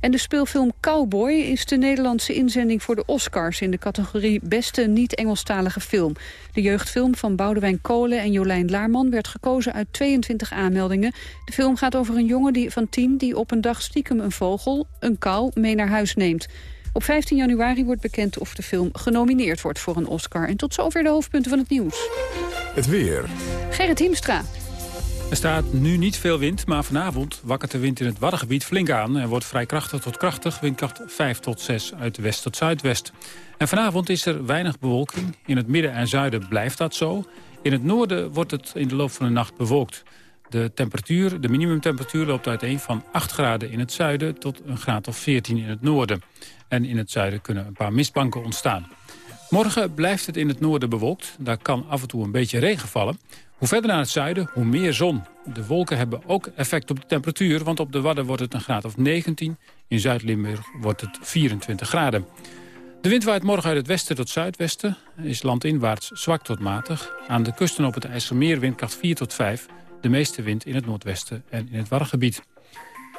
En de speelfilm Cowboy is de Nederlandse inzending voor de Oscars... in de categorie Beste Niet-Engelstalige Film. De jeugdfilm van Boudewijn Kolen en Jolijn Laarman... werd gekozen uit 22 aanmeldingen. De film gaat over een jongen die, van tien die op een dag stiekem een vogel, een kou, mee naar huis neemt. Op 15 januari wordt bekend of de film genomineerd wordt voor een Oscar. En tot zover de hoofdpunten van het nieuws. Het weer. Gerrit Hiemstra. Er staat nu niet veel wind, maar vanavond wakkert de wind in het Waddengebied flink aan... en wordt vrij krachtig tot krachtig, windkracht 5 tot 6 uit west tot zuidwest. En vanavond is er weinig bewolking. In het midden en zuiden blijft dat zo. In het noorden wordt het in de loop van de nacht bewolkt. De temperatuur, de minimumtemperatuur loopt uiteen van 8 graden in het zuiden... tot een graad of 14 in het noorden. En in het zuiden kunnen een paar mistbanken ontstaan. Morgen blijft het in het noorden bewolkt. Daar kan af en toe een beetje regen vallen. Hoe verder naar het zuiden, hoe meer zon. De wolken hebben ook effect op de temperatuur... want op de Wadden wordt het een graad of 19. In Zuid-Limburg wordt het 24 graden. De wind waait morgen uit het westen tot zuidwesten. Is landinwaarts zwak tot matig. Aan de kusten op het IJsselmeer windkracht 4 tot 5. De meeste wind in het noordwesten en in het Waddengebied.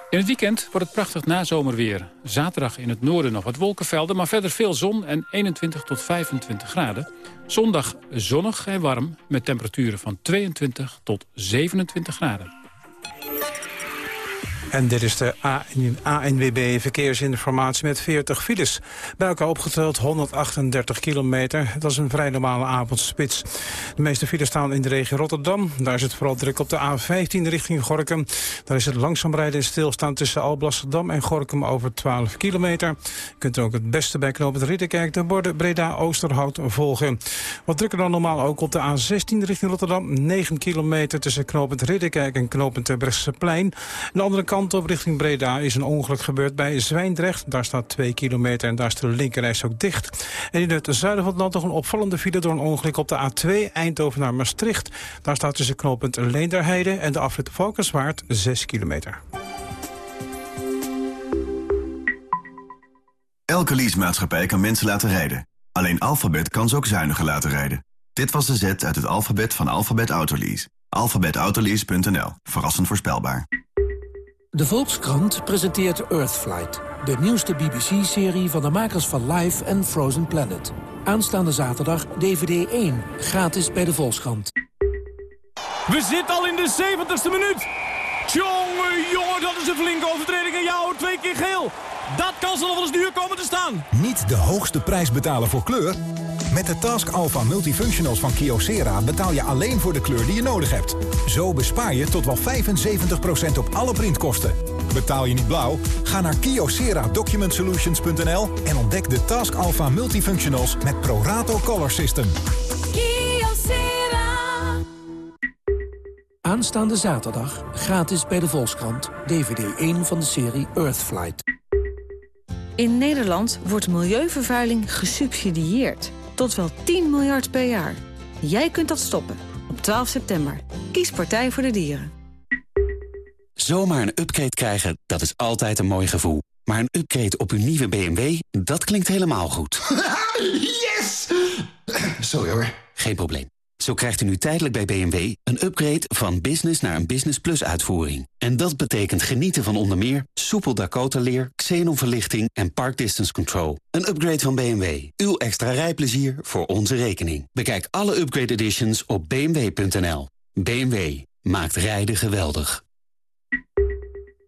In het weekend wordt het prachtig nazomerweer. Zaterdag in het noorden nog wat wolkenvelden, maar verder veel zon en 21 tot 25 graden. Zondag zonnig en warm met temperaturen van 22 tot 27 graden. En dit is de ANWB Verkeersinformatie met 40 files. Bij elkaar opgeteld 138 kilometer. Dat is een vrij normale avondspits. De meeste files staan in de regio Rotterdam. Daar is het vooral druk op de A15 richting Gorkum. Daar is het langzaam rijden en stilstaan tussen Alblasserdam en Gorkum over 12 kilometer. Je kunt ook het beste bij knooppunt Ridderkerk de borden Breda-Oosterhout volgen. Wat drukker dan normaal ook op de A16 richting Rotterdam. 9 kilometer tussen knooppunt Ridderkerk en knooppunt Terbrechtseplein. Aan de andere kant kant op richting Breda is een ongeluk gebeurd bij Zwijndrecht. Daar staat 2 kilometer en daar is de linkerreis ook dicht. En in het zuiden van het land nog een opvallende file door een ongeluk op de A2 Eindhoven naar Maastricht. Daar staat tussen knooppunt Leenderheide en de afrit Valkenswaard 6 kilometer. Elke leasemaatschappij kan mensen laten rijden. Alleen Alphabet kan ze ook zuiniger laten rijden. Dit was de zet uit het alfabet van Alphabet Autolease. Alphabetautolease.nl. Verrassend voorspelbaar. De Volkskrant presenteert Earthflight, de nieuwste BBC-serie van de makers van Life en Frozen Planet. Aanstaande zaterdag DVD 1, gratis bij de Volkskrant. We zitten al in de 70ste minuut. Tjonge, jongen, dat is een flinke overtreding en jou twee keer geel. Dat kan ze nog wel eens duur komen te staan. Niet de hoogste prijs betalen voor kleur? Met de Task Alpha Multifunctionals van Kyocera betaal je alleen voor de kleur die je nodig hebt. Zo bespaar je tot wel 75% op alle printkosten. Betaal je niet blauw? Ga naar kyocera-document-solutions.nl en ontdek de Task Alpha Multifunctionals met ProRato Color System. Kyocera. Aanstaande zaterdag gratis bij de Volkskrant. DVD 1 van de serie Earthflight. In Nederland wordt milieuvervuiling gesubsidieerd. Tot wel 10 miljard per jaar. Jij kunt dat stoppen. Op 12 september. Kies Partij voor de Dieren. Zomaar een upgrade krijgen, dat is altijd een mooi gevoel. Maar een upgrade op uw nieuwe BMW, dat klinkt helemaal goed. yes! Sorry hoor. Geen probleem. Zo krijgt u nu tijdelijk bij BMW een upgrade van business naar een Business Plus uitvoering. En dat betekent genieten van onder meer soepel Dakota-leer, xenonverlichting en park distance control. Een upgrade van BMW. Uw extra rijplezier voor onze rekening. Bekijk alle upgrade editions op bmw.nl. BMW maakt rijden geweldig.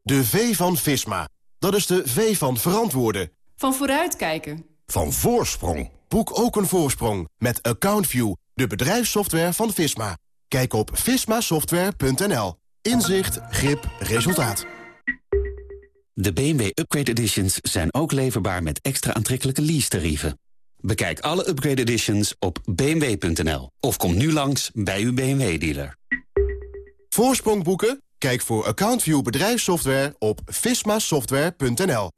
De V van Visma. Dat is de V van verantwoorden. Van vooruitkijken. Van voorsprong. Boek ook een voorsprong met AccountView de bedrijfssoftware van Visma. Kijk op vismasoftware.nl. Inzicht, grip, resultaat. De BMW Upgrade Editions zijn ook leverbaar met extra aantrekkelijke lease-tarieven. Bekijk alle Upgrade Editions op bmw.nl of kom nu langs bij uw BMW-dealer. Voorsprong boeken? Kijk voor AccountView bedrijfssoftware op vismasoftware.nl.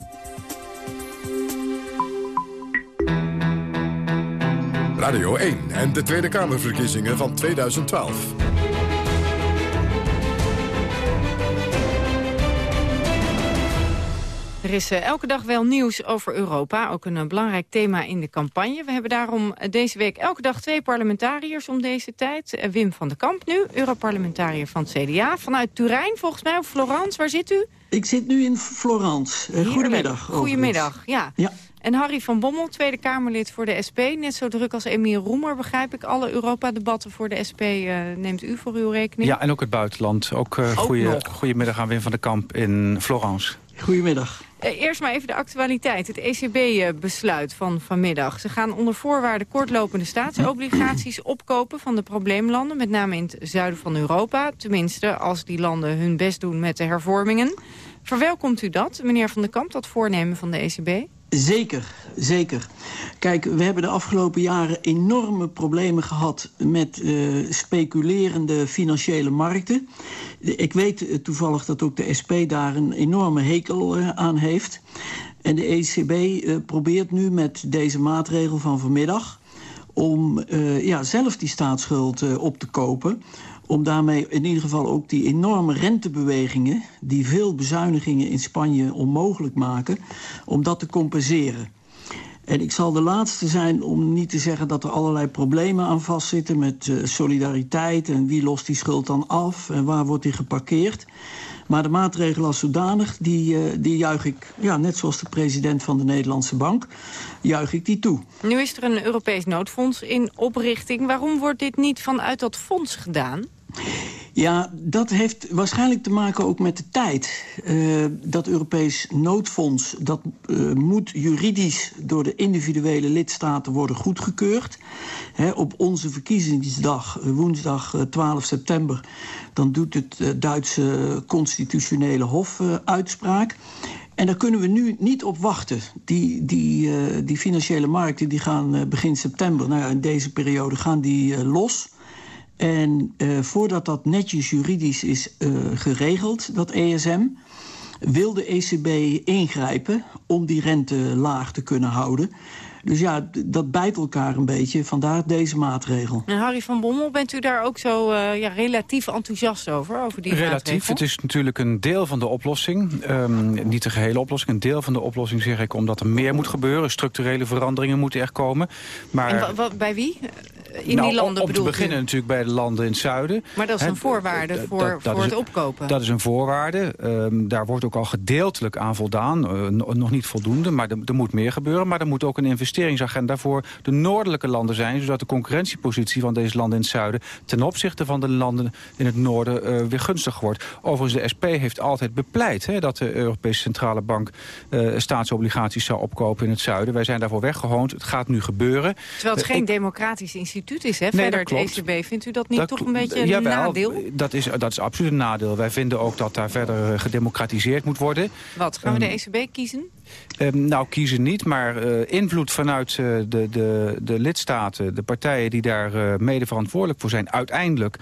Radio 1 en de Tweede Kamerverkiezingen van 2012. Er is eh, elke dag wel nieuws over Europa, ook een eh, belangrijk thema in de campagne. We hebben daarom eh, deze week elke dag twee parlementariërs om deze tijd. Wim van den Kamp nu, Europarlementariër van het CDA. Vanuit Turijn volgens mij, of Florence, waar zit u? Ik zit nu in Florence. goedemiddag. Goedemiddag, ja. ja. En Harry van Bommel, Tweede Kamerlid voor de SP. Net zo druk als Emiel Roemer, begrijp ik. Alle Europa-debatten voor de SP neemt u voor uw rekening. Ja, en ook het buitenland. Ook, uh, goedemiddag aan Wim van den Kamp in Florence. Goedemiddag. Eh, eerst maar even de actualiteit. Het ECB-besluit van vanmiddag. Ze gaan onder voorwaarden kortlopende staatsobligaties opkopen van de probleemlanden. Met name in het zuiden van Europa. Tenminste, als die landen hun best doen met de hervormingen. Verwelkomt u dat, meneer Van den Kamp, dat voornemen van de ECB? Zeker, zeker. Kijk, we hebben de afgelopen jaren enorme problemen gehad... met uh, speculerende financiële markten. Ik weet uh, toevallig dat ook de SP daar een enorme hekel uh, aan heeft. En de ECB probeert nu met deze maatregel van vanmiddag... om ja, zelf die staatsschuld op te kopen om daarmee in ieder geval ook die enorme rentebewegingen... die veel bezuinigingen in Spanje onmogelijk maken, om dat te compenseren. En ik zal de laatste zijn om niet te zeggen dat er allerlei problemen aan vastzitten... met uh, solidariteit en wie lost die schuld dan af en waar wordt die geparkeerd. Maar de maatregel als zodanig, die, uh, die juich ik, ja, net zoals de president van de Nederlandse Bank, juich ik die toe. Nu is er een Europees noodfonds in oprichting. Waarom wordt dit niet vanuit dat fonds gedaan? Ja, dat heeft waarschijnlijk te maken ook met de tijd. Uh, dat Europees noodfonds dat, uh, moet juridisch door de individuele lidstaten worden goedgekeurd. Op onze verkiezingsdag, eh, woensdag 12 september... dan doet het Duitse constitutionele hof uitspraak. En daar kunnen we nu niet op wachten. Die, die, die financiële markten die gaan begin september, nou ja, in deze periode gaan die los... En uh, voordat dat netjes juridisch is uh, geregeld, dat ESM... wil de ECB ingrijpen om die rente laag te kunnen houden. Dus ja, dat bijt elkaar een beetje, vandaar deze maatregel. En Harry van Bommel, bent u daar ook zo uh, ja, relatief enthousiast over, over die relatief, maatregel? het is natuurlijk een deel van de oplossing. Um, niet de gehele oplossing, een deel van de oplossing zeg ik... omdat er meer moet gebeuren, structurele veranderingen moeten er komen. Maar, en bij wie? In nou, die landen om te beginnen natuurlijk bij de landen in het zuiden. Maar dat is een voorwaarde He, voor, dat, dat voor is, het opkopen. Dat is een voorwaarde. Um, daar wordt ook al gedeeltelijk aan voldaan. Uh, nog niet voldoende, maar er, er, moet meer gebeuren. Maar er moet ook een investeringsagenda voor de noordelijke landen zijn... zodat de concurrentiepositie van deze landen in het zuiden... ten opzichte van de landen in het noorden uh, weer gunstig wordt. Overigens, de SP heeft altijd bepleit... He, dat de Europese Centrale Bank uh, staatsobligaties zou opkopen in het zuiden. Wij zijn daarvoor weggehoond. Het gaat nu gebeuren. Terwijl het geen democratisch instituut is, hè? Nee, Verder het ECB. Vindt u dat niet dat toch een beetje een nadeel? Dat is, dat is absoluut een nadeel. Wij vinden ook dat daar verder gedemocratiseerd moet worden. Wat, gaan we de ECB kiezen? Um, nou, kiezen niet, maar uh, invloed vanuit uh, de, de, de lidstaten... de partijen die daar uh, mede verantwoordelijk voor zijn... uiteindelijk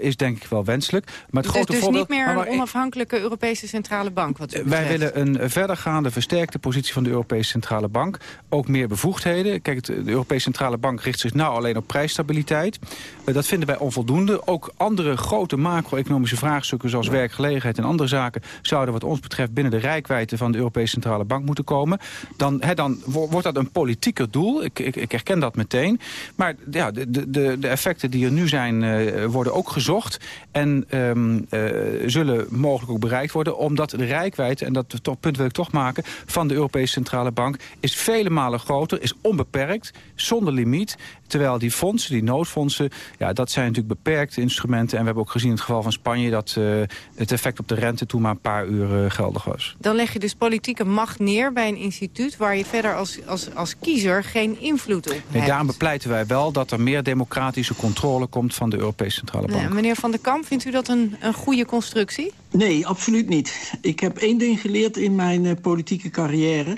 is denk ik wel wenselijk. Maar het dus grote dus voorbeeld, niet meer maar, een onafhankelijke Europese Centrale Bank? Wat u wij willen een verdergaande, versterkte positie van de Europese Centrale Bank. Ook meer bevoegdheden. Kijk, de Europese Centrale Bank richt zich nou alleen op prijsstabiliteit. dat vinden wij onvoldoende. Ook andere grote macro-economische vraagstukken... zoals werkgelegenheid en andere zaken... zouden wat ons betreft binnen de rijkwijde van de Europese Centrale Bank moeten komen. Dan, dan wordt dat een politieker doel. Ik, ik, ik herken dat meteen. Maar ja, de, de, de effecten die er nu zijn, uh, worden ook gezocht. En um, uh, zullen mogelijk ook bereikt worden. Omdat de rijkwijde, en dat toch, punt wil ik toch maken... van de Europese Centrale Bank is vele malen groter, is onbeperkt, zonder limiet. Terwijl die fondsen, die noodfondsen, ja, dat zijn natuurlijk beperkte instrumenten. En we hebben ook gezien in het geval van Spanje... dat uh, het effect op de rente toen maar een paar uur geldig was. Dan leg je dus politieke macht neer bij een instituut... waar je verder als, als, als kiezer geen invloed op Nee, hebt. daarom bepleiten wij wel dat er meer democratische controle komt van de Europese Centrale Bank. Nee, meneer Van der Kamp, vindt u dat een, een goede constructie? Nee, absoluut niet. Ik heb één ding geleerd in mijn eh, politieke carrière.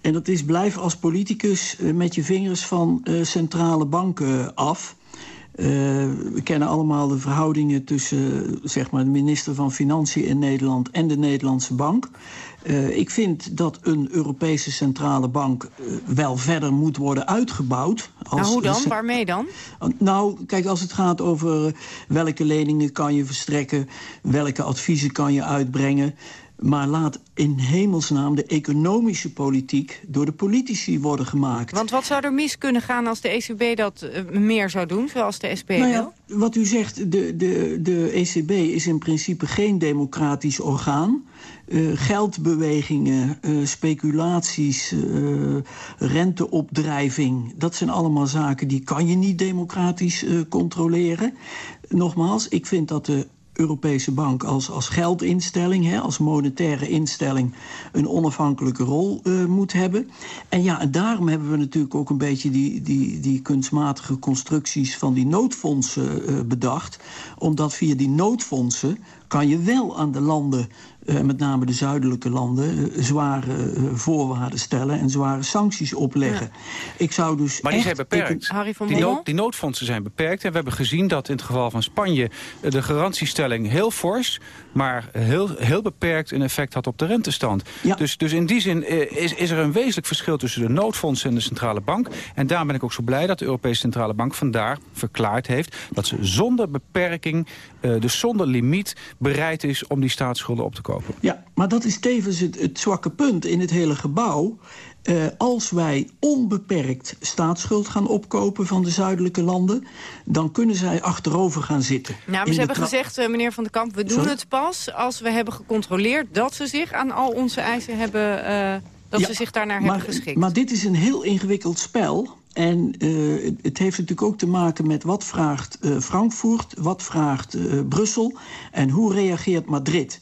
En dat is blijf als politicus eh, met je vingers van eh, centrale banken af. Eh, we kennen allemaal de verhoudingen tussen zeg maar, de minister van Financiën in Nederland en de Nederlandse bank. Eh, ik vind dat een Europese centrale bank eh, wel verder moet worden uitgebouwd. nou, hoe dan? een- Waarmee dan? nou, kijk, als het gaat over eh, welke leningen kan je verstrekken... welke adviezen kan je uitbrengen... maar laat in hemelsnaam de economische politiek... door de politici worden gemaakt. Want wat zou er mis kunnen gaan als de ECB dat eh, meer zou doen, zoals de SP Nou wil? ja, wat u zegt, de, de, de ECB is in principe geen democratisch orgaan. Eh, geldbewegingen, eh, speculaties, renteopdrijving... dat zijn allemaal zaken die kan je niet democratisch controleren. Nogmaals, ik vind dat de Europese bank als, als geldinstelling, hè, als monetaire instelling... een onafhankelijke rol eh, moet hebben. En ja, en daarom hebben we natuurlijk ook een beetje die, die, die kunstmatige constructies... van die noodfondsen eh, bedacht. Omdat via die noodfondsen kan je wel aan de landen... eh, met name de zuidelijke landen, eh, zware eh, voorwaarden stellen... en zware sancties opleggen. Ik zou dus Maar die echt zijn beperkt. Harry van die, nood- die noodfondsen zijn beperkt. En we hebben gezien dat in het geval van Spanje... de garantiestelling heel fors, maar heel, heel beperkt... een effect had op de rentestand. Dus, dus in die zin eh, is, is er een wezenlijk verschil... tussen de noodfondsen en de centrale bank. En daarom ben ik ook zo blij dat de Europese Centrale Bank... vandaar verklaard heeft dat ze zonder beperking... eh, dus zonder limiet bereid is om die staatsschulden op te kopen. Ja, maar dat is tevens het, het zwakke punt in het hele gebouw. Eh, als wij onbeperkt staatsschuld gaan opkopen van de zuidelijke landen... dan kunnen zij achterover gaan zitten. Nou, maar In ze hebben gezegd, eh, meneer Van der Kamp... we doen Sorry? het pas als we hebben gecontroleerd dat ze zich aan al onze eisen hebben... eh, dat Ja, ze zich daarnaar maar, hebben geschikt. Maar dit is een heel ingewikkeld spel. En eh, het- het heeft natuurlijk ook te maken met wat vraagt eh, Frankfurt, wat vraagt eh, Brussel en hoe reageert Madrid.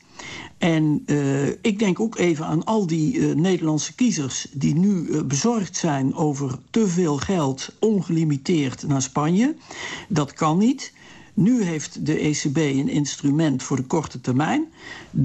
En eh, ik denk ook even aan al die eh, Nederlandse kiezers die nu eh, bezorgd zijn over te veel geld ongelimiteerd naar Spanje. Dat kan niet. Nu heeft de ECB een instrument voor de korte termijn.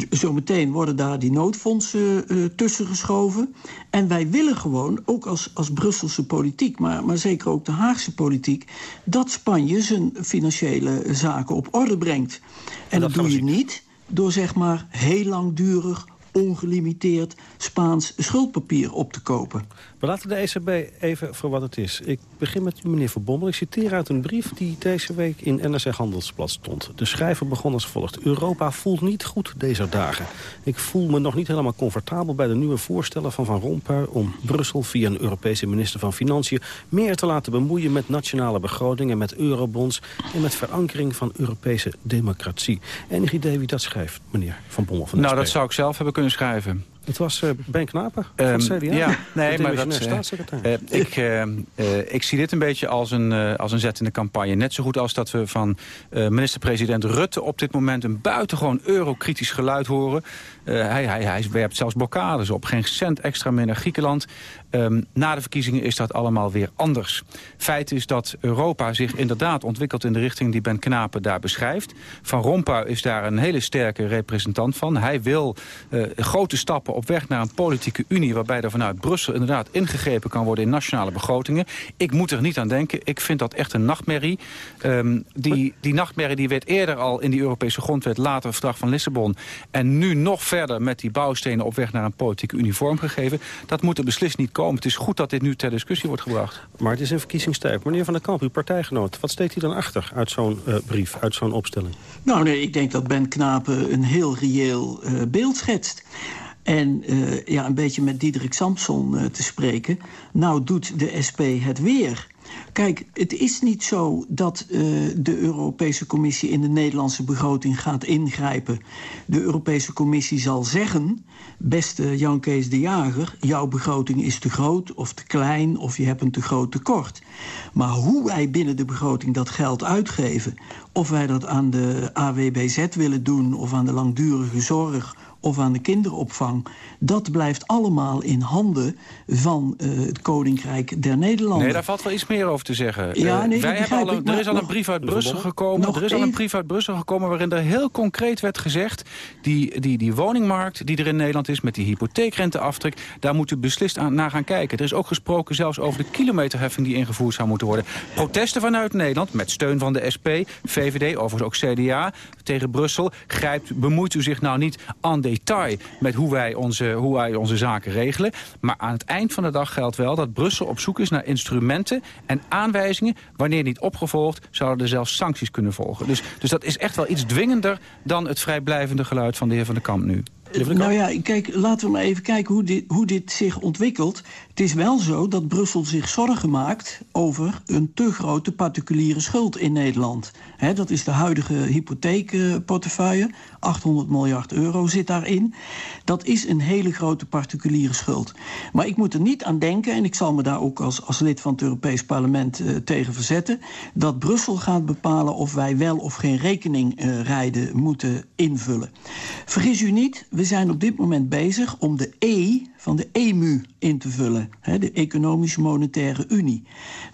Zometeen worden daar die noodfondsen eh, tussen geschoven. En wij willen gewoon, ook als, als Brusselse politiek... Maar, maar zeker ook de Haagse politiek... dat Spanje zijn financiële zaken op orde brengt. En dat, doe je niet door zeg maar heel langdurig ongelimiteerd Spaans schuldpapier op te kopen. We laten de ECB even voor wat het is. Ik begin met u, meneer Van Bommel. Ik citeer uit een brief die deze week in NRC Handelsblad stond. De schrijver begon als volgt. Europa voelt niet goed deze dagen. Ik voel me nog niet helemaal comfortabel bij de nieuwe voorstellen van Van Rompuy... om Brussel via een Europese minister van Financiën... meer te laten bemoeien met nationale begrotingen, met eurobonds... en met verankering van Europese democratie. Enig idee wie dat schrijft, meneer Van Bommel van de Nou, SP? dat zou ik zelf hebben kunnen schrijven. Het was eh, Ben Knapen van het Ehm, CDA. Ja, nee, maar dat, eh, staatssecretaris. eh, ik, ik zie dit een beetje als een, als een zet in de campagne. Net zo goed als dat we van minister-president Rutte op dit moment... een buitengewoon eurokritisch geluid horen. Hij, hij, hij werpt zelfs blokkades op. Geen cent extra meer naar Griekenland. Ehm, na de verkiezingen is dat allemaal weer anders. Feit is dat Europa zich inderdaad ontwikkelt in de richting die Ben Knapen daar beschrijft. Van Rompuy is daar een hele sterke representant van. Hij wil eh, grote stappen op weg naar een politieke unie... waarbij er vanuit Brussel inderdaad ingegrepen kan worden in nationale begrotingen. Ik moet er niet aan denken. Ik vind dat echt een nachtmerrie. Ehm, die, die nachtmerrie die werd eerder al in die Europese grondwet... later het verdrag van Lissabon. En nu nog verder met die bouwstenen op weg naar een politieke unie vormgegeven. Dat moet er beslist niet komen. Het is goed dat dit nu ter discussie wordt gebracht. Maar het is een verkiezingstijd. Meneer Van der Kamp, uw partijgenoot, wat steekt hij dan achter uit zo'n eh, brief, uit zo'n opstelling? Nou nee, ik denk dat Ben Knapen een heel reëel eh, beeld schetst. En eh, ja, een beetje met Diederik Samson eh, te spreken. Nou doet de SP het weer. Kijk, het is niet zo dat eh, de Europese Commissie in de Nederlandse begroting gaat ingrijpen. De Europese Commissie zal zeggen, beste Jan Kees de Jager... jouw begroting is te groot of te klein of je hebt een te groot tekort. Maar hoe wij binnen de begroting dat geld uitgeven... of wij dat aan de AWBZ willen doen of aan de langdurige zorg of aan de kinderopvang... dat blijft allemaal in handen van uh, het Koninkrijk der Nederlanden. Nee, daar valt wel iets meer over te zeggen. Ja, nee, wij hebben al een, ik, er is al nog, een brief uit Brussel gekomen. Er is al een brief uit Brussel gekomen waarin er heel concreet werd gezegd... die, die, die woningmarkt die er in Nederland is met die hypotheekrenteaftrek... daar moet u beslist aan, naar gaan kijken. Er is ook gesproken zelfs over de kilometerheffing die ingevoerd zou moeten worden. Protesten vanuit Nederland, met steun van de SP, VVD, overigens ook CDA... tegen Brussel, grijpt, bemoeit u zich nou niet aan detail... met hoe wij, onze, hoe wij onze zaken regelen. Maar aan het eind van de dag geldt wel dat Brussel op zoek is naar instrumenten... en aanwijzingen, wanneer niet opgevolgd... zouden er zelfs sancties kunnen volgen. Dus, dus dat is echt wel iets dwingender dan het vrijblijvende geluid van de heer Van der Kamp nu. Nou ja, kijk, laten we maar even kijken hoe dit, hoe dit zich ontwikkelt. Het is wel zo dat Brussel zich zorgen maakt over een te grote particuliere schuld in Nederland. Dat is de huidige hypotheekportefeuille. 800 miljard euro zit daarin. Dat is een hele grote particuliere schuld. Maar ik moet er niet aan denken, en ik zal me daar ook als, als lid van het Europees Parlement uh, tegen verzetten... dat Brussel gaat bepalen of wij wel of geen rekening uh, rijden moeten invullen. Vergis u niet, we zijn op dit moment bezig om de E van de EMU in te vullen. Hè, de Economische Monetaire Unie.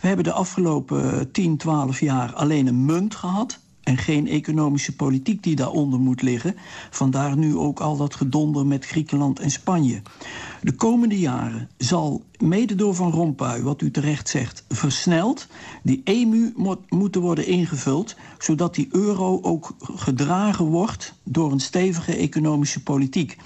We hebben de afgelopen 10, 12 jaar alleen een munt gehad en geen economische politiek die daaronder moet liggen. Vandaar nu ook al dat gedonder met Griekenland en Spanje. De komende jaren zal, mede door Van Rompuy, wat u terecht zegt, versneld... die EMU moet, moeten worden ingevuld... zodat die euro ook gedragen wordt door een stevige economische politiek.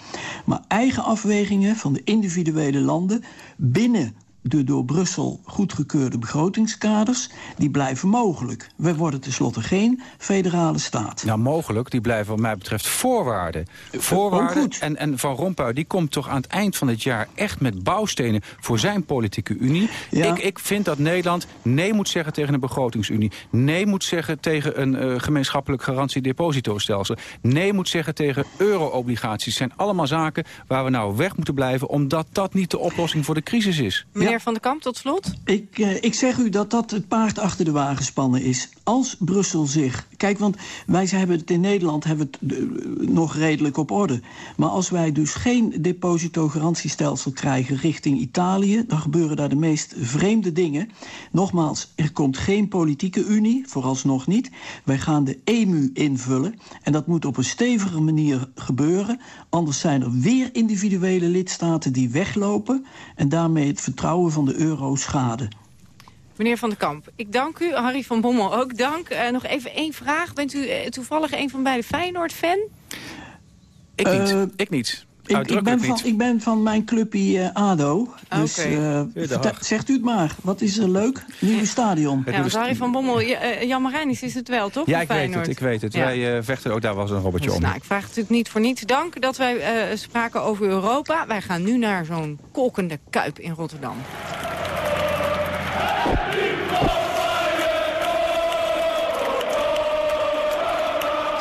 Maar eigen afwegingen van de individuele landen binnen de door Brussel goedgekeurde begrotingskaders... die blijven mogelijk. We worden tenslotte geen federale staat. Nou, mogelijk. Die blijven wat mij betreft voorwaarden. Voorwaarden. En, en Van Rompuy die komt toch aan het eind van het jaar... echt met bouwstenen voor zijn politieke unie. Ja. Ik, ik vind dat Nederland nee moet zeggen tegen een begrotingsunie. Nee moet zeggen tegen een uh, gemeenschappelijk garantiedepositostelsel. Nee moet zeggen tegen euro-obligaties. zijn allemaal zaken waar we nou weg moeten blijven... omdat dat niet de oplossing voor de crisis is. Van der Kamp, tot slot. Ik, uh, ik zeg u dat dat het paard achter de wagen spannen is. Als Brussel zich... Kijk, want wij hebben het in Nederland hebben het uh, nog redelijk op orde. Maar als wij dus geen depositogarantiestelsel krijgen richting Italië... dan gebeuren daar de meest vreemde dingen. Nogmaals, er komt geen politieke unie, vooralsnog niet. Wij gaan de EMU invullen. En dat moet op een stevige manier gebeuren. Anders zijn er weer individuele lidstaten die weglopen... en daarmee het vertrouwen van de euro schade. Meneer Van der Kamp, ik dank u. Harry van Bommel ook dank. Uh, nog even één vraag. Bent u uh, toevallig een van beide Feyenoord-fan? Ik niet. Uh, ik niet. Ik, ik, ben van, ik ben van mijn clubje uh, ADO. Dus okay. uh, zegt u het maar. Wat is er leuk? Nieuwe stadion. Ja, ja Harry van Bommel, uh, Jan Marijnis is het wel, toch? Ja, ik weet het. Ik weet het. Ja. Wij vechten ook daar was een robotje dus, om. Nou, ik vraag het natuurlijk niet voor niets. Dank dat wij spraken over Europa. Wij gaan nu naar zo'n kolkende kuip in Rotterdam.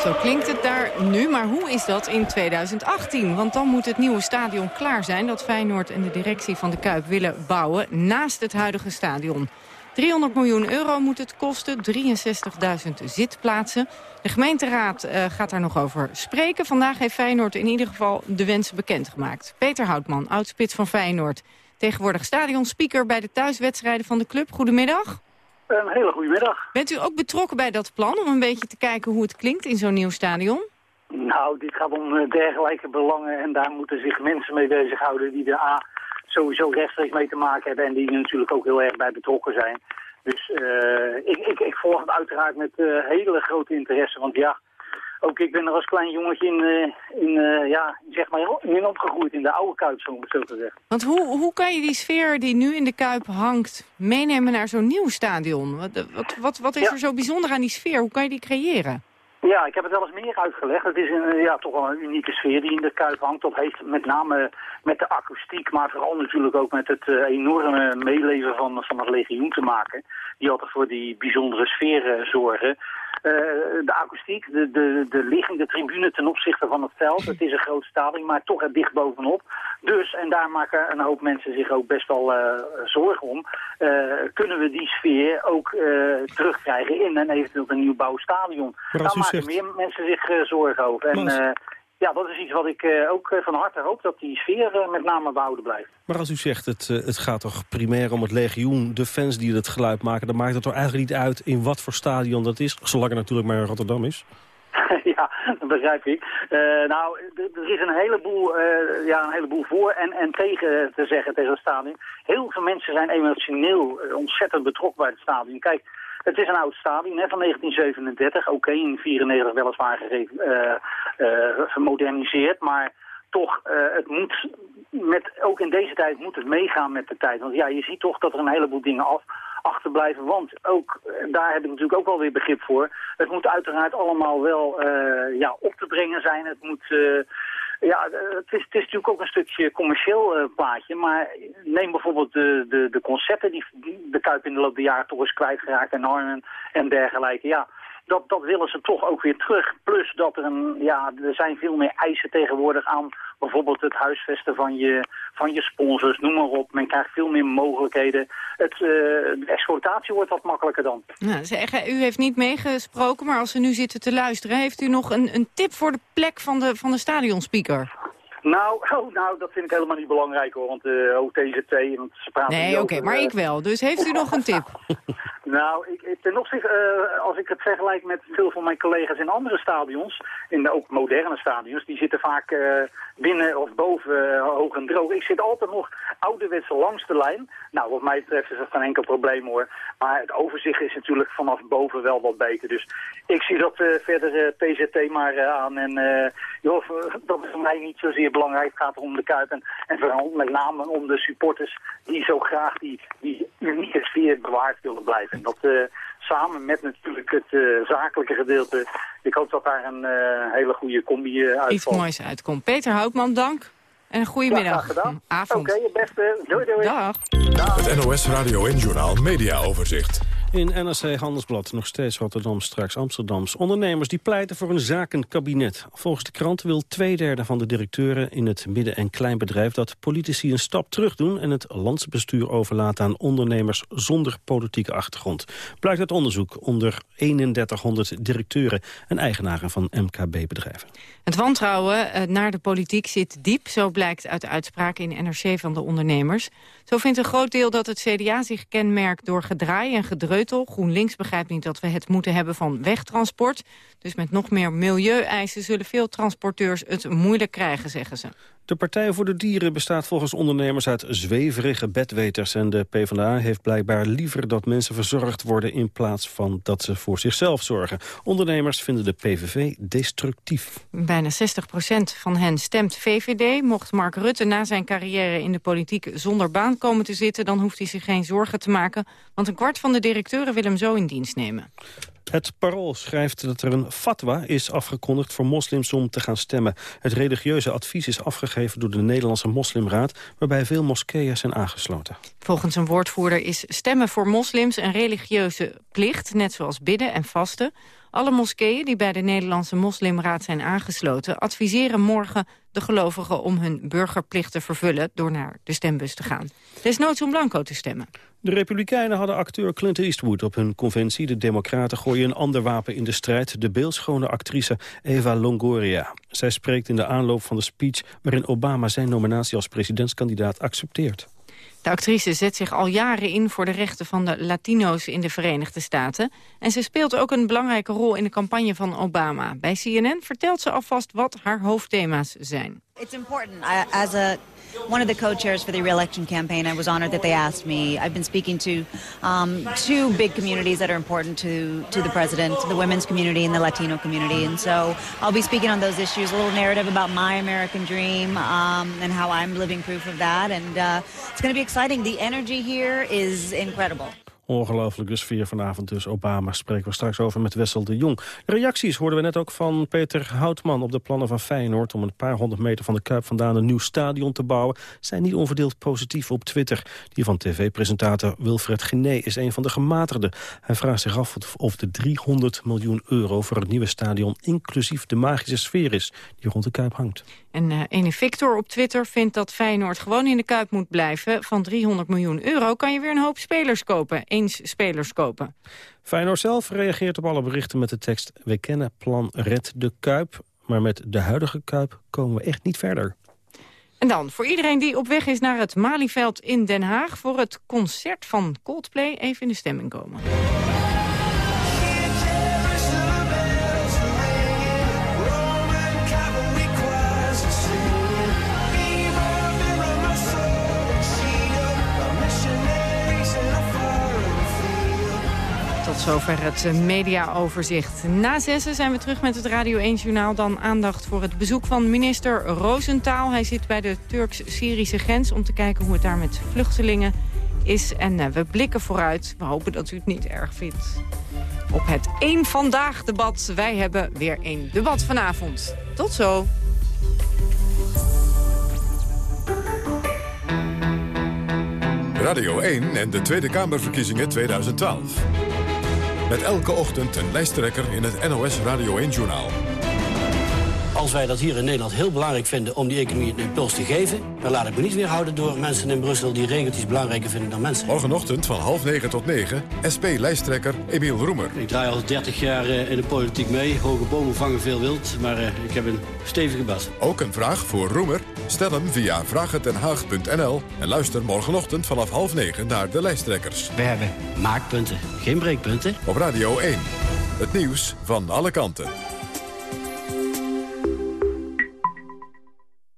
Zo klinkt het daar nu, maar hoe is dat in 2018? Want dan moet het nieuwe stadion klaar zijn... dat Feyenoord en de directie van de Kuip willen bouwen naast het huidige stadion. 300 miljoen euro moet het kosten, 63.000 zitplaatsen. De gemeenteraad uh, gaat daar nog over spreken. Vandaag heeft Feyenoord in ieder geval de wensen bekendgemaakt. Peter Houtman, oudspits van Feyenoord. Tegenwoordig stadionspeaker bij de thuiswedstrijden van de club. Goedemiddag. Een hele goede middag. Bent u ook betrokken bij dat plan om een beetje te kijken hoe het klinkt in zo'n nieuw stadion? Nou, dit gaat om dergelijke belangen en daar moeten zich mensen mee bezighouden die er A sowieso rechtstreeks mee te maken hebben en die er natuurlijk ook heel erg bij betrokken zijn. Dus uh, ik, ik, ik volg het uiteraard met uh, hele grote interesse, want ja, ook ik ben er als klein jongetje in, uh, in, uh, ja, zeg maar in opgegroeid in de oude Kuip, zo, zo te zeggen. Want hoe, hoe kan je die sfeer die nu in de Kuip hangt meenemen naar zo'n nieuw stadion? Wat, wat, wat, wat is ja. er zo bijzonder aan die sfeer? Hoe kan je die creëren? Ja, ik heb het wel eens meer uitgelegd. Het is een, ja, toch wel een unieke sfeer die in de Kuip hangt. Dat heeft met name met de akoestiek, maar vooral natuurlijk ook met het enorme meeleven van, van het legioen te maken. Die altijd voor die bijzondere sfeer zorgen. Uh, de akoestiek, de, de, de ligging, de tribune ten opzichte van het veld. Het is een groot stadion, maar toch er dicht bovenop. Dus, en daar maken een hoop mensen zich ook best wel uh, zorgen om... Uh, kunnen we die sfeer ook terugkrijgen in een eventueel een nieuw bouwstadion. Daar maken zegt... meer mensen zich zorgen over. En, ja, dat is iets wat ik eh, ook eh, van harte hoop, dat die sfeer eh, met name behouden blijft. Maar als u zegt, het, het gaat toch primair om het legioen, de fans die het geluid maken... dan maakt het toch eigenlijk niet uit in wat voor stadion dat is, zolang het natuurlijk maar in Rotterdam is? ja, dat begrijp ik. Nou, er is een heleboel, ja, een heleboel voor en, en tegen te zeggen tegen het stadion. Heel veel mensen zijn emotioneel ontzettend betrokken bij het stadion. Kijk, het is een oud stadion hè, van 1937. Oké, in 94 weliswaar eh, eh, gemoderniseerd, maar toch, eh, het moet met, ook in deze tijd moet het meegaan met de tijd. Want ja, je ziet toch dat er een heleboel dingen af, achterblijven. Want ook, daar heb ik natuurlijk ook wel weer begrip voor. Het moet uiteraard allemaal wel ja, op te brengen zijn. Het moet... ja, eh, het is, het is natuurlijk ook een stukje commercieel eh, plaatje. Maar neem bijvoorbeeld de, de, de concerten die, die de Kuip in de loop der jaren toch is kwijtgeraakt. En Arnhem en dergelijke. Ja, dat, dat willen ze toch ook weer terug. Plus dat er een, ja, er zijn veel meer eisen tegenwoordig aan bijvoorbeeld het huisvesten van je, van je sponsors, noem maar op. Men krijgt veel meer mogelijkheden. Het, eh, de exploitatie wordt wat makkelijker dan. Nou, zeg, u heeft niet meegesproken, maar als we nu zitten te luisteren... heeft u nog een, een tip voor de plek van de, van de stadionspeaker? Nou, oh, nou, dat vind ik helemaal niet belangrijk hoor, want uh, OTZT, want ze praten Nee, oké, maar eh, ik wel. Dus heeft u nog een tip? Nou, ik, ten opzichte, eh, als ik het vergelijk met veel van mijn collega's in andere stadions, in ook moderne stadions, die zitten vaak eh, binnen of boven eh, hoog en droog. Ik zit altijd nog ouderwets langs de lijn. Nou, wat mij betreft is dat geen enkel probleem hoor. Maar het overzicht is natuurlijk vanaf boven wel wat beter. Dus ik zie dat verder TZT maar aan. En joh, dat is voor mij niet zozeer belangrijk. Het gaat om de Kuip en, en vooral met name om de supporters die zo graag die, die unieke sfeer bewaard willen blijven. En dat eh, samen met natuurlijk het eh, zakelijke gedeelte. Ik hoop dat daar een eh, hele goede combi uitvalt. Iets moois uitkomt. Peter Houtman, dank. En een. Ja, gedaan. Avond. Oké, beste. Doei, doei. Dag. Het NOS Radio en Journaal Media Overzicht. In NRC Handelsblad nog steeds Rotterdam, straks Amsterdams. Ondernemers die pleiten voor een zakenkabinet. Volgens de krant wil twee derde van de directeuren in het midden- en kleinbedrijf... dat politici een stap terug doen en het landsbestuur overlaten aan ondernemers zonder politieke achtergrond. Blijkt uit onderzoek onder 3100 directeuren en eigenaren van MKB-bedrijven. Het wantrouwen eh, naar de politiek zit diep, zo blijkt uit de uitspraken in NRC van de ondernemers. Zo vindt een groot deel dat het CDA zich kenmerkt door gedraai en GroenLinks begrijpt niet dat we het moeten hebben van wegtransport. Dus met nog meer milieueisen zullen veel transporteurs het moeilijk krijgen, zeggen ze. De Partij voor de Dieren bestaat volgens ondernemers uit zweverige bedweters. En de PvdA heeft blijkbaar liever dat mensen verzorgd worden... in plaats van dat ze voor zichzelf zorgen. Ondernemers vinden de PVV destructief. Bijna 60% van hen stemt VVD. Mocht Mark Rutte na zijn carrière in de politiek zonder baan komen te zitten... dan hoeft hij zich geen zorgen te maken. Want een kwart van de directeuren wil hem zo in dienst nemen. Het Parool schrijft dat er een fatwa is afgekondigd voor moslims om te gaan stemmen. Het religieuze advies is afgegeven door de Nederlandse Moslimraad... waarbij veel moskeeën zijn aangesloten. Volgens een woordvoerder is stemmen voor moslims een religieuze plicht... net zoals bidden en vasten. Alle moskeeën die bij de Nederlandse Moslimraad zijn aangesloten... adviseren morgen de gelovigen om hun burgerplicht te vervullen... door naar de stembus te gaan. Desnoods om blanco te stemmen. De Republikeinen hadden acteur Clint Eastwood op hun conventie. De Democraten gooien een ander wapen in de strijd. De beeldschone actrice Eva Longoria. Zij spreekt in de aanloop van de speech... waarin Obama zijn nominatie als presidentskandidaat accepteert. De actrice zet zich al jaren in voor de rechten van de Latino's in de Verenigde Staten. En ze speelt ook een belangrijke rol in de campagne van Obama. Bij CNN vertelt ze alvast wat haar hoofdthema's zijn. It's important. I, as one of the co-chairs for the re-election campaign, I was honored that they asked me. I've been speaking to um, two big communities that are important to to the president: the women's community and the Latino community. And so I'll be speaking on those issues, a little narrative about my American dream um, and how I'm living proof of that. And uh, it's going to be exciting. The energy here is incredible. Ongelooflijke sfeer vanavond dus. Obama spreken we straks over met Wessel de Jong. Reacties hoorden we net ook van Peter Houtman op de plannen van Feyenoord... om een paar honderd meter van de Kuip vandaan een nieuw stadion te bouwen... zijn niet onverdeeld positief op Twitter. Die van tv-presentator Wilfred Gené is een van de gematigden. Hij vraagt zich af of de 300 miljoen euro voor het nieuwe stadion... inclusief de magische sfeer is die rond de Kuip hangt. En uh, ene Victor op Twitter vindt dat Feyenoord gewoon in de Kuip moet blijven. Van 300 miljoen euro kan je weer een hoop spelers kopen. Eens spelers kopen. Feyenoord zelf reageert op alle berichten met de tekst... We kennen plan Red de Kuip. Maar met de huidige Kuip komen we echt niet verder. En dan, voor iedereen die op weg is naar het Malieveld in Den Haag... voor het concert van Coldplay even in de stemming komen. Tot zover het mediaoverzicht. Na zessen zijn we terug met het Radio 1-journaal. Dan aandacht voor het bezoek van minister Roosentaal. Hij zit bij de Turks-Syrische grens om te kijken hoe het daar met vluchtelingen is. En uh, we blikken vooruit. We hopen dat u het niet erg vindt. Op het één Vandaag debat. Wij hebben weer een debat vanavond. Tot zo. Radio 1 en de Tweede Kamerverkiezingen 2012. Met elke ochtend een lijsttrekker in het NOS Radio 1-journaal. Als wij dat hier in Nederland heel belangrijk vinden om die economie een impuls te geven... dan laat ik me niet weerhouden door mensen in Brussel die regeltjes belangrijker vinden dan mensen. Morgenochtend van half negen tot negen, SP-lijsttrekker Emiel Roemer. Ik draai al 30 jaar eh, in de politiek mee. Hoge bomen vangen veel wild, maar uh, ik heb een stevige bas. Ook een vraag voor Roemer? Stel hem via vragentenhaag.nl en luister morgenochtend vanaf half negen naar de lijsttrekkers. We hebben maakpunten, geen breekpunten. Op Radio 1, het nieuws van alle kanten.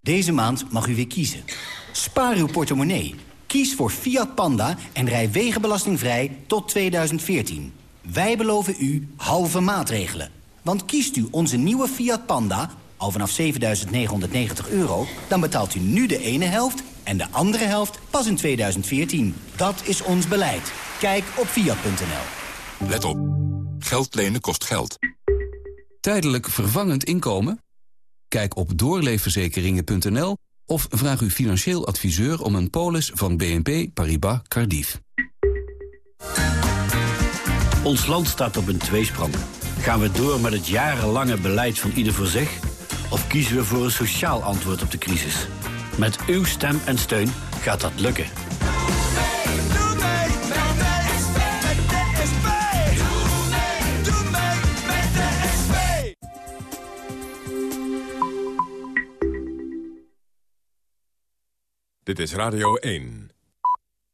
Deze maand mag u weer kiezen. Spaar uw portemonnee. Kies voor Fiat Panda en rij wegenbelastingvrij tot 2014. Wij beloven u halve maatregelen. Want kiest u onze nieuwe Fiat Panda, al vanaf 7.990 euro... dan betaalt u nu de ene helft en de andere helft pas in 2014. Dat is ons beleid. Kijk op Fiat.nl. Let op. Geld lenen kost geld. Tijdelijk vervangend inkomen? Kijk op doorleefverzekeringen.nl of vraag uw financieel adviseur om een polis van BNP Paribas Cardiff. Ons land staat op een tweesprong. Gaan we door met het jarenlange beleid van ieder voor zich? Of kiezen we voor een sociaal antwoord op de crisis? Met uw stem en steun gaat dat lukken. Dit is Radio 1.